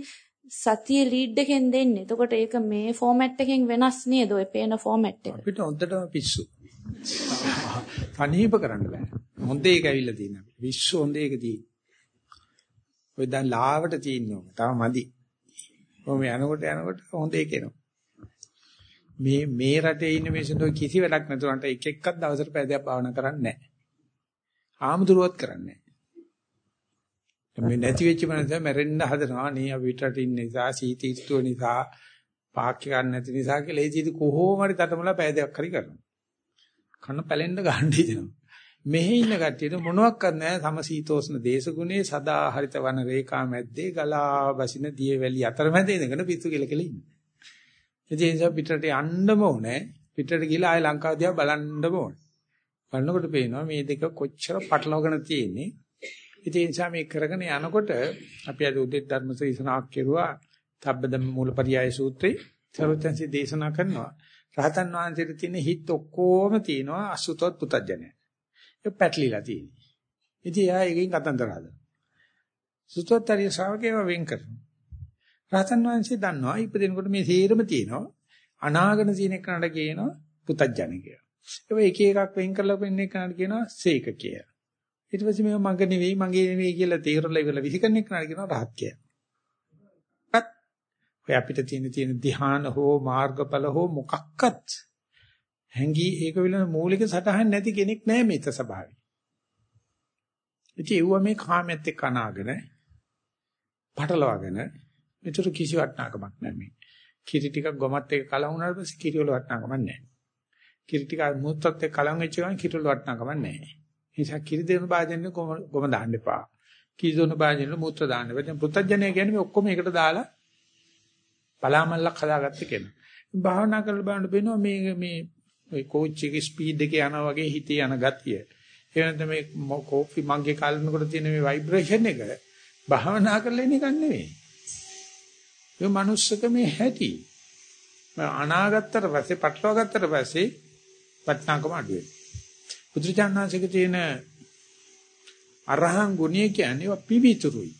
සතිය ලීඩ් එකෙන් දෙන්නේ. එතකොට ඒක මේ ෆෝමැට් එකෙන් වෙනස් නේද? ඔය පේන ෆෝමැට් එක. අපිට හොඳටම පිස්සු. තනීප කරන්න බෑ. හොඳ ඒක ඇවිල්ලා තියෙනවා. විශ්ව හොඳ ඒක තියෙන. ඔය දැන් ලාවට තියෙනවා. තාම මදි. ඔහොම යනකොට යනකොට හොඳ ඒක එනවා. මේ මේ රටේ ඉන්න මිනිස්සුන්ට කිසි වැඩක් නැතුනට එක එකක් දවසට පැයයක් භාවනා කරන්නේ නැහැ. ආමුදුරුවත් කරන්නේ නැහැ. මේ නැති වෙච්ච මනස මැරෙන්න හදනවා. නේ අපි පිටරට ඉන්න නිසා සීතීත්ව නිසා පාක් ගන්න නැති නිසා කියලා ඒ ජීවිත කොහොම හරි තටමලා පැයයක් හරි කරනවා. කන පැලෙන්න ගන්න හිතෙනවා. මෙහි ඉන්න කට්ටියට මොනවත් නැහැ සමශීතෝෂ්ණ දේශගුණේ සදා හරිත වන රේඛා මැද්දේ ගලා බසින දියවැලි අතරමැද ඉඳගෙන පිස්සු කියලා කියලා ඉන්නේ. ඒ නිසා පිටරට යන්නම ඕනේ. පිටරට ගිහලා ආය ලංකාව දිහා බලන්නම ඕනේ. බලනකොට පේනවා මේ දෙක කොච්චර පටලවාගෙන තියෙන්නේ. ඒ නිසා මේ කරගෙන යනකොට අපි අද උදේ ධර්ම ශ්‍රේෂණාක් කෙරුවා. තබ්බද මූලපරියාය සූත්‍රේ. සරුවචන්සි දේශනා කරනවා. රහතන් වහන්සේට තියෙන හිත් ඔක්කොම තියෙනවා අසුතවත් පුතඥය. ඒ පැටලිලා තියෙන්නේ. ඉතින් එයා එකකින් කතන්දර හදනවා. සුතෝත්තරිය ශ්‍රාවකයව වෙන් කරනවා. රහතන් වහන්සේ දන්නවා ඉපදෙනකොට මේ සීරම තියෙනවා. අනාගත තියෙන එකනට කියනවා පුතඥය කියලා. ඒ එක එකක් වෙන් කරලා පෙන්නේ කනට කියනවා සීක කියලා. ඊට පස්සේ මේක මග නෙවෙයි මගේ නෙවෙයි කියලා තීරලා ඉවරලා විසිකරන එක නඩ කියනවා රහත් කියලා. ඔය අපිට තියෙන තියෙන ධ්‍යාන හෝ මාර්ගඵල හෝ මොකක්වත් හැංගී ඒක විලන මූලික සටහන් නැති කෙනෙක් නෑ මේත ස්වභාවය. ඉතින් ඒව මේ කාමයට එක්ක අනාගෙන පටලවාගෙන මෙතර කිසි වටනාකමක් නැහැ මේ. කිරි ටිකක් ගොමත් එක්ක කලවම් වුණාට පස්සේ කිරි වල වටනාකමක් නැහැ. කිරි ටික මුත්තත් එක්ක කලවම් වෙච්ච ගමන් කිරි වල වටනාකමක් නැහැ. නිසා කිරි දෙන භාජනෙ ගොම දාන්න එපා. කිරි දෙන භාජනෙ මුත්‍ර දාන්න එපා. දැන් පුත්තජනය කියන්නේ මේ ඔක්කොම එකට දාලා බලාමල්ලක් හදාගත්ත කෙනා. භාවනා කරලා බලන්න බේනවා මේ මේ ඔය කෝච් එකේ ස්පීඩ් එකේ යනවා වගේ හිතේ යන ගතිය. ඒ වෙනද මේ කෝෆි මග්ගේ කලනකොට තියෙන මේ ভাইබ්‍රේෂන් එක භාවනා කරලා එන එකක් නෙවෙයි. ඒ මනුස්සක මේ හැටි. අනාගතතර පස්සේ පටලවා ගත්තට පස්සේ වටනාකම අඩු වෙනවා. බුදුචානන්සේක තියෙන අරහං ගුණය කියන්නේ පිවිතුරුයි.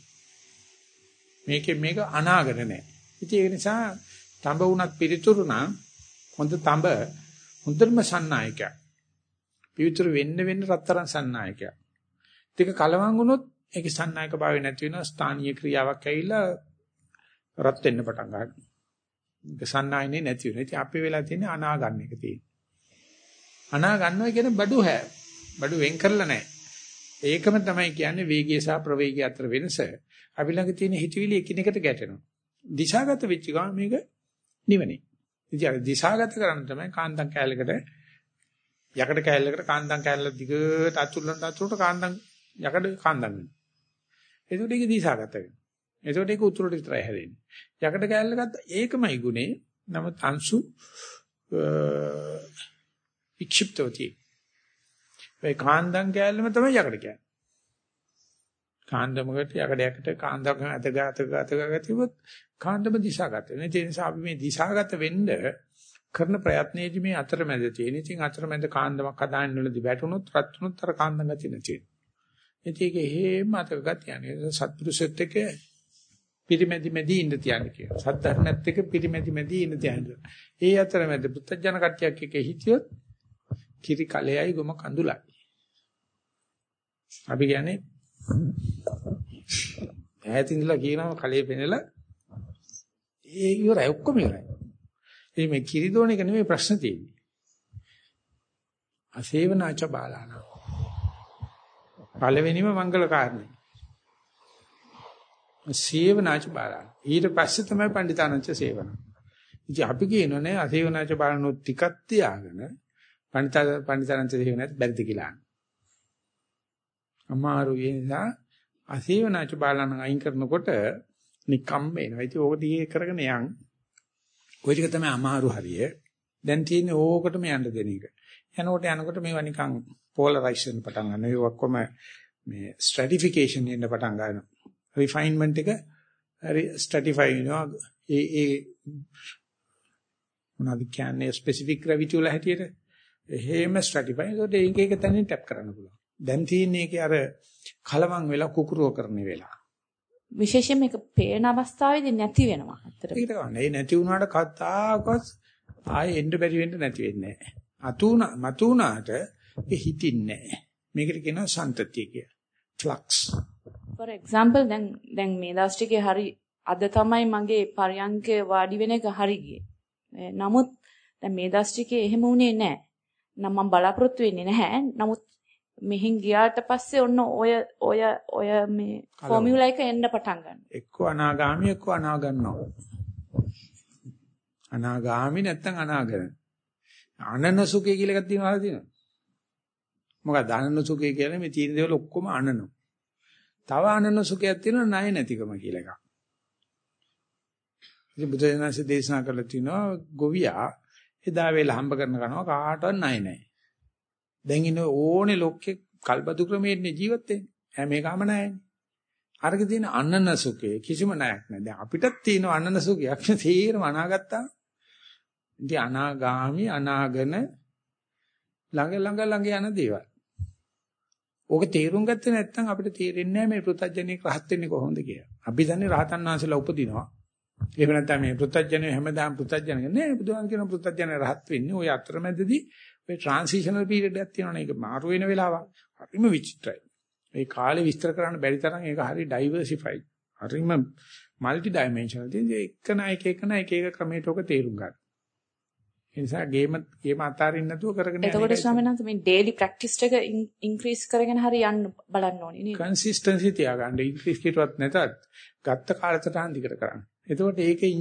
මේකේ මේක අනාගත නැහැ. ඉතින් ඒක නිසා තඹ වුණත් පිරිතුරු නම් හොඳ තඹ හොඳම සන්නායකයා. පිවිතුරු වෙන්න වෙන්න රත්තරන් සන්නායකයා. ටික කලවම් වුණොත් ඒකේ සන්නායක භාවය නැති වෙනවා ස්ථානීය ක්‍රියාවක් ඇවිල්ලා රත් වෙන්න පටන් ගන්නවා. ඒක සන්නායනේ නැති වෙනවා. ඉතින් අපේ වෙලා තියෙන්නේ අනාගන්න එක තියෙන්නේ. අනා ගන්නවා කියන්නේ බඩු හැ. බඩු වෙන් කරලා නැහැ. ඒකම තමයි කියන්නේ වේගය සහ ප්‍රවේගය අතර වෙනස. අපි ළඟ තියෙන හිතවිලි එකිනෙකට ගැටෙනවා. දිශාගත වෙච්ච ගමන් මේක නිවනේ. ඉතින් අර දිශාගත කරන්න තමයි කාන්දම් කෑල්ලකට යකඩ කෑල්ලකට කාන්දම් කෑල්ල දිගට අතුල්ලන අතුලට කාන්දම් යකඩ කාන්දම් වෙනවා. ඒකට ඒක දිශාගත වෙනවා. ඒකට ඒක උතුරට විතරයි හැදෙන්නේ. යකඩ කෑල්ල ගත්ත ඒකමයි ගුනේ. නමුත් අංශු වික්ෂිප්තව තියෙන්නේ. ඒ කාන්දම් කෑල්ලම තමයි යකඩ කියන්නේ. කාන්දමකට යකඩයකට කාන්දමක අතගත ගත ගතියොත් කාන්දම දිශාගත වෙනවා. ඒ නිසා අපි මේ දිශාගත වෙන්න කරන ප්‍රයත්නයේදී මේ අතරමැද තියෙන. ඉතින් අතරමැද කාන්දමක් හදාන්න වලදී වැටුනොත් රත් වුනොත් අර කාන්දම් ගතිය නැති වෙනවා. ඒක හේම අතක ගතියනේ. සත්පුරුෂෙත් එක්ක පිරිමැදි මැදි ඉන්න තියන්නේ කියලා. සත්ධර්මයත් එක්ක පිරිමැදි මැදි ඉන්න තියන්නේ. ඒ අතරමැද පුත්තජන කට්ටියක් එක්ක හිටියොත් කිරි කලෙයි ගොම කඳුලයි. අපි කියන්නේ ඈතින්දලා කියනවා කලේ පෙනලා ඒ ඉවරයි ඔක්කොම ඉවරයි. ඒ මේ කිරි දෝන එක නෙමෙයි ප්‍රශ්න තියෙන්නේ. අසේවනාච බාලාන. පළවෙනිම මංගල කාරණේ. සේවනාච බාලාන. ඊට පස්සේ තමයි පණ්ඩිතානංච සේවන. ඉතින් අපි කියනෝනේ අසේවනාච බාලනොත් ටිකක් තියාගෙන පණිතා පණිතරන්ත සේවනත් බැරිද කියලා අමාරු ඒ නිසා අසේවනාච බාලන අයින් කරනකොට නිකම් වෙනවා. ඉතින් ඕක දිගේ කරගෙන යන්. ওই ටික තමයි අමාරු හරිය. දැන් තියෙන්නේ ඕකටම යන්න දෙන එක. යනකොට යනකොට මේවා නිකන් පෝලරයිසේෂන් පටන් ගන්නවා. ඒ ඔක්කොම මේ ස්ට්‍රැටිෆිකේෂන් එන්න පටන් ගන්නවා. රිෆයින්මන්ට් එක ස්ට්‍රැටිෆයි වෙනවා. ඒ ඒ මොනවද කියන්නේ ස්පෙસિෆික් ග්‍රැවිටි වල හැටියට එහෙම ස්ට්‍රැටිෆයි. ඒකට ඒක එක තැනින් ටැප් කරන්න පුළුවන්. දැන් තියෙන්නේ ඒකේ අර කලවම් වෙලා කුකුරුව කරන වෙලා. විශේෂයෙන් මේක පේන අවස්ථාවේදී නැති වෙනවා. අතට. ඒක තමයි. ඒ නැති වුණාට කතාවකත් ආයෙ එන්න බැරි වෙන්න නැති වෙන්නේ නැහැ. අතුණා මතුණාට ඒ හිතින්නේ නැහැ. මේකට කියනවා සන්තතිය කියලා. ෆ්ලක්ස්. for example දැන් දැන් මේ දවස් ටිකේ හරි අද තමයි මගේ පරියන්කේ වාඩි වෙන එක හරි ගියේ. නමුත් දැන් මේ දවස් ටිකේ එහෙම වුණේ නැහැ. නම් මම බලාපොරොත්තු වෙන්නේ නැහැ. නමුත් මෙහෙන් ගියාට පස්සේ ඔන්න ඔය ඔය ඔය මේ ෆෝමියුලා එක එන්න පටන් ගන්නවා. එක්ක අනාගාමි එක්ක අනාගන්නවා. අනාගාමි නැත්තම් අනාගන. අනන සුඛය කියලා එකක් තියෙනවා තියෙනවා. මොකක්ද අනන සුඛය කියන්නේ මේ තියෙන දේවල් ඔක්කොම අනනවා. තව අනන සුඛයක් තියෙනවා ණය නැතිකම කියලා එකක්. ඉතින් බුදුරජාණන්සේ දේශනා කළා තිනවා ගොවියා එදා වේල හම්බ කරන කනවා කාටවත් ණය නැහැ. දැන් ඉන්න ඕනේ ලොක්කේ කල්පතු ක්‍රමයේ ජීවත් වෙන්නේ. හැම එකම ණයනේ. අරක තියෙන අන්නන සුඛේ කිසිම ණයක් නැහැ. දැන් අපිටත් තියෙන අන්නන සුඛයක් තීරම අනාගත්තා. ඉතින් අනාගාමි අනාගන ළඟ ළඟ ළඟ යන දේවල්. ඕක තේරුම් ගත්තේ නැත්නම් අපිට තේරෙන්නේ නැහැ මේ පෘථජ්ජනෙක් රහත් වෙන්නේ කොහොමද කියලා. අපි දන්නේ රහතන් වහන්සේලා උපදිනවා. එහෙම නැත්නම් මේ පෘථජ්ජනේ හැමදාම පෘථජ්ජන නෑ බුදුහාම කියන පෘථජ්ජන රහත් වෙන්නේ ওই අතරමැදදී ඔය ට්‍රාන්සිෂනල් පීරියඩ් එකක් තියෙනවනේ ඒක මාරු වෙන වෙලාවක් හරිම විචිත්‍රයි. ඒ කාලේ විස්තර කරන්න බැරි තරම් ඒක හරි ඩයිවර්සිෆයිඩ්. හරිම মালටි ඩයිමෙන්ෂනල් තියෙන එක නයික එක නයික එක ක්‍රමයට ඔක තේරුම් ගන්න. ඒ නිසා ගේම ගේම අතාරින්න නැතුව කරගෙන යන්න. එතකොට ස්වාමීන් වහන්සේ මේ ඩේලි ප්‍රැක්ටිස් එක ඉන්ක්‍රීස් කරගෙන හරි යන්න බලන්න ඕනේ නේද? කන්සිස්ටන්සි තියාගන්න ඉන්ක්‍රීස් කීටවත් නැතත් ගත්ත කාලසටහන් දිගට කරන්න. එතකොට ඒකේ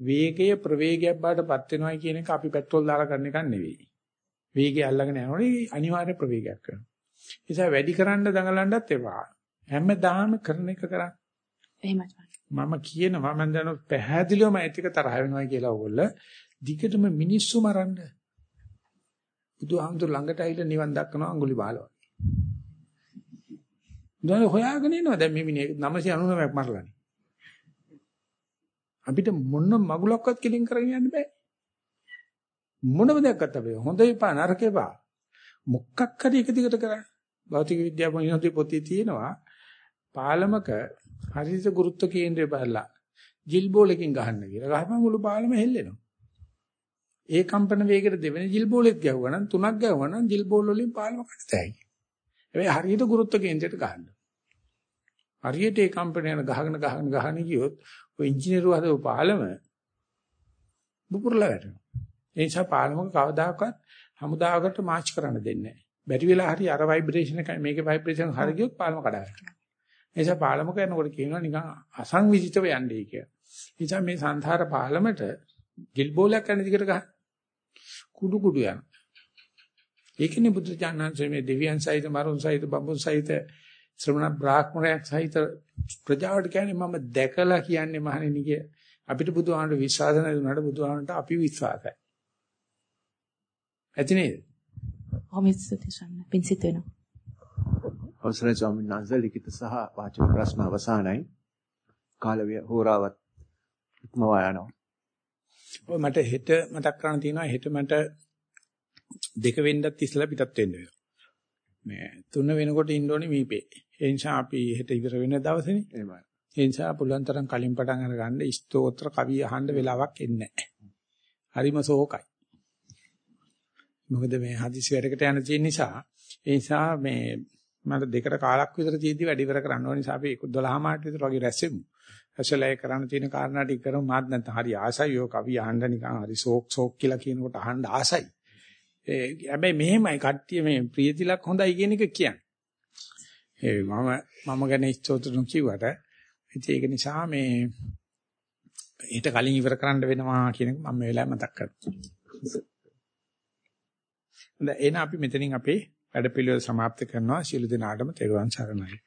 වේගය ප්‍රවේගයක් බාටපත් වෙනවා කියන එක අපි පෙට්‍රල් දාලා කරන එකක් නෙවෙයි. වේගය අල්ලගෙන යනකොට අනිවාර්ය ප්‍රවේගයක් කරනවා. ඒ නිසා වැඩි කරන්න දඟලන්නත් එපා. හැමදාම කරන එක කරන්න. එහෙමයි. මම කියනවා මම දන්න පැහැදිලිවම ඇතික තරහ වෙනවා කියලා ඕගොල්ලෝ දිගටම මිනිස්සු මරන්න. බුදුහාමුදුර ළඟට ඇවිල්ලා නිවන් දක්වනවා අඟුලි බාලවා. දැන් හොයාගෙන ඉනවා දැන් මේ මිනිහ 999ක් මරලානේ. අපිට මොන මගුලක්වත් කිලින් කරගෙන යන්න බෑ. මොනම දෙයක් අත්තේ හොඳ එපා නරක එපා. මොකක් හරි එක දිගට කරා. භෞතික විද්‍යාව මොනිනොති පොතේ තියෙනවා පාලමක හරිත ගුරුත්ව කේන්ද්‍රය බලලා ජිල් බෝලකින් ගහන්න කියලා. ගහපම මුළු පාලම හෙල්ලෙනවා. ඒ කම්පන වේගයට දෙවෙනි ජිල් බෝලෙත් ගැහුවා නම් තුනක් ගැහුවා නම් ජිල් බෝල වලින් පාලම කඩතයි. හැබැයි හරියට ගුරුත්ව කේන්ද්‍රයට ගහන්න. හරියට ඒ කම්පන යන ගහගෙන ගහගෙන ගහන ගියොත් ඔය ඉංජිනේරු හදපු පාලම බුකුරලා වැටෙනවා. ඒ නිසා පාලමක කවදාකවත් හමුදාවකට මාච් කරන්න දෙන්නේ නැහැ. බැරි වෙලා හරි අර ভাইබ්‍රේෂන් එක මේකේ ভাইබ්‍රේෂන් හරි ගියොත් පාලම කඩාවැටෙනවා. ඒ නිසා පාලමක යනකොට කියනවා නිකන් අසංවිධිතව යන්නේ කියලා. ඒ නිසා මේ සංසාර පාලමට ගිල් බෝලයක් යන දිගට ගහන කුඩු කුඩු යන. ඒකනේ බුදුචානන්සේ මේ දෙවියන් සහිත මරුන් සහිත බඹුන් සහිත ශ්‍රමණ බ්‍රාහ්මණයක් සහිත ප්‍රජාවට කියන්නේ මම දැකලා කියන්නේ මහණෙනි කිය. අපිට බුදුහාමට විශ්වාස නැතුණාට බුදුහාමට අපි විශ්වාසයි. ඇති නේද? ඔමිස්සති සම්න පින්සිත වෙනවා. අවසරයි ස්වාමීන් වහන්සේ ලිඛිත සහ වාචික ප්‍රශ්න අවසానයි. කාල හෝරාවත් ඉක්මවා යනවා. ඔය මට හෙට මතක් කරන්න තියෙනවා හෙට මට දෙක වෙන්නත් ඉස්සලා පිටත් වෙන්න වෙනවා. මේ තුන වෙනකොට ඉන්න ඕනේ මීපේ. ඒ නිසා අපි හෙට ඉවර වෙන දවසේනේ. එහෙමයි. ඒ නිසා පුළුවන් තරම් කලින් පටන් අරගන්න ස්තෝත්‍ර කවි අහන්න වෙලාවක් එන්නේ නැහැ. හරිම සෝකයි. මොකද මේ හදිසි වැඩකට යන තියෙන නිසා ඒ නිසා මේ මට දෙකට කාලක් විතර තියෙද්දි වැඩ ඉවර කරන්න ඕන නිසා අපි 12 මාට විතර වගේ රැස්සෙමු. ඇසලයි කරන්න තියෙන කාරණා ටික කරමු මාත් නැත්නම් හරි ආසයි ඔය කවි අහන්න නිකන් හරි සෝක් සෝක් කියලා කියනකොට අහන්න ආසයි. ඒ හැබැයි මෙහෙමයි කට්ටිය මේ ප්‍රියතිලක් හොඳයි කියන එක කියන්නේ. ඒ මම මම ගැන ඉස්තෝත්‍රණු කිව්වට ඉතින් ඒක නිසා මේ ඊට කලින් ඉවර කරන්න වෙනවා කියන එක මම මේ වෙලාවේ මතක් කරනවා. දැන් එන අපි මෙතනින් අපේ වැඩ පිළිවෙල સમાપ્ત කරනවා. ශිළු දිනාටම තෙරුවන් සරණයි.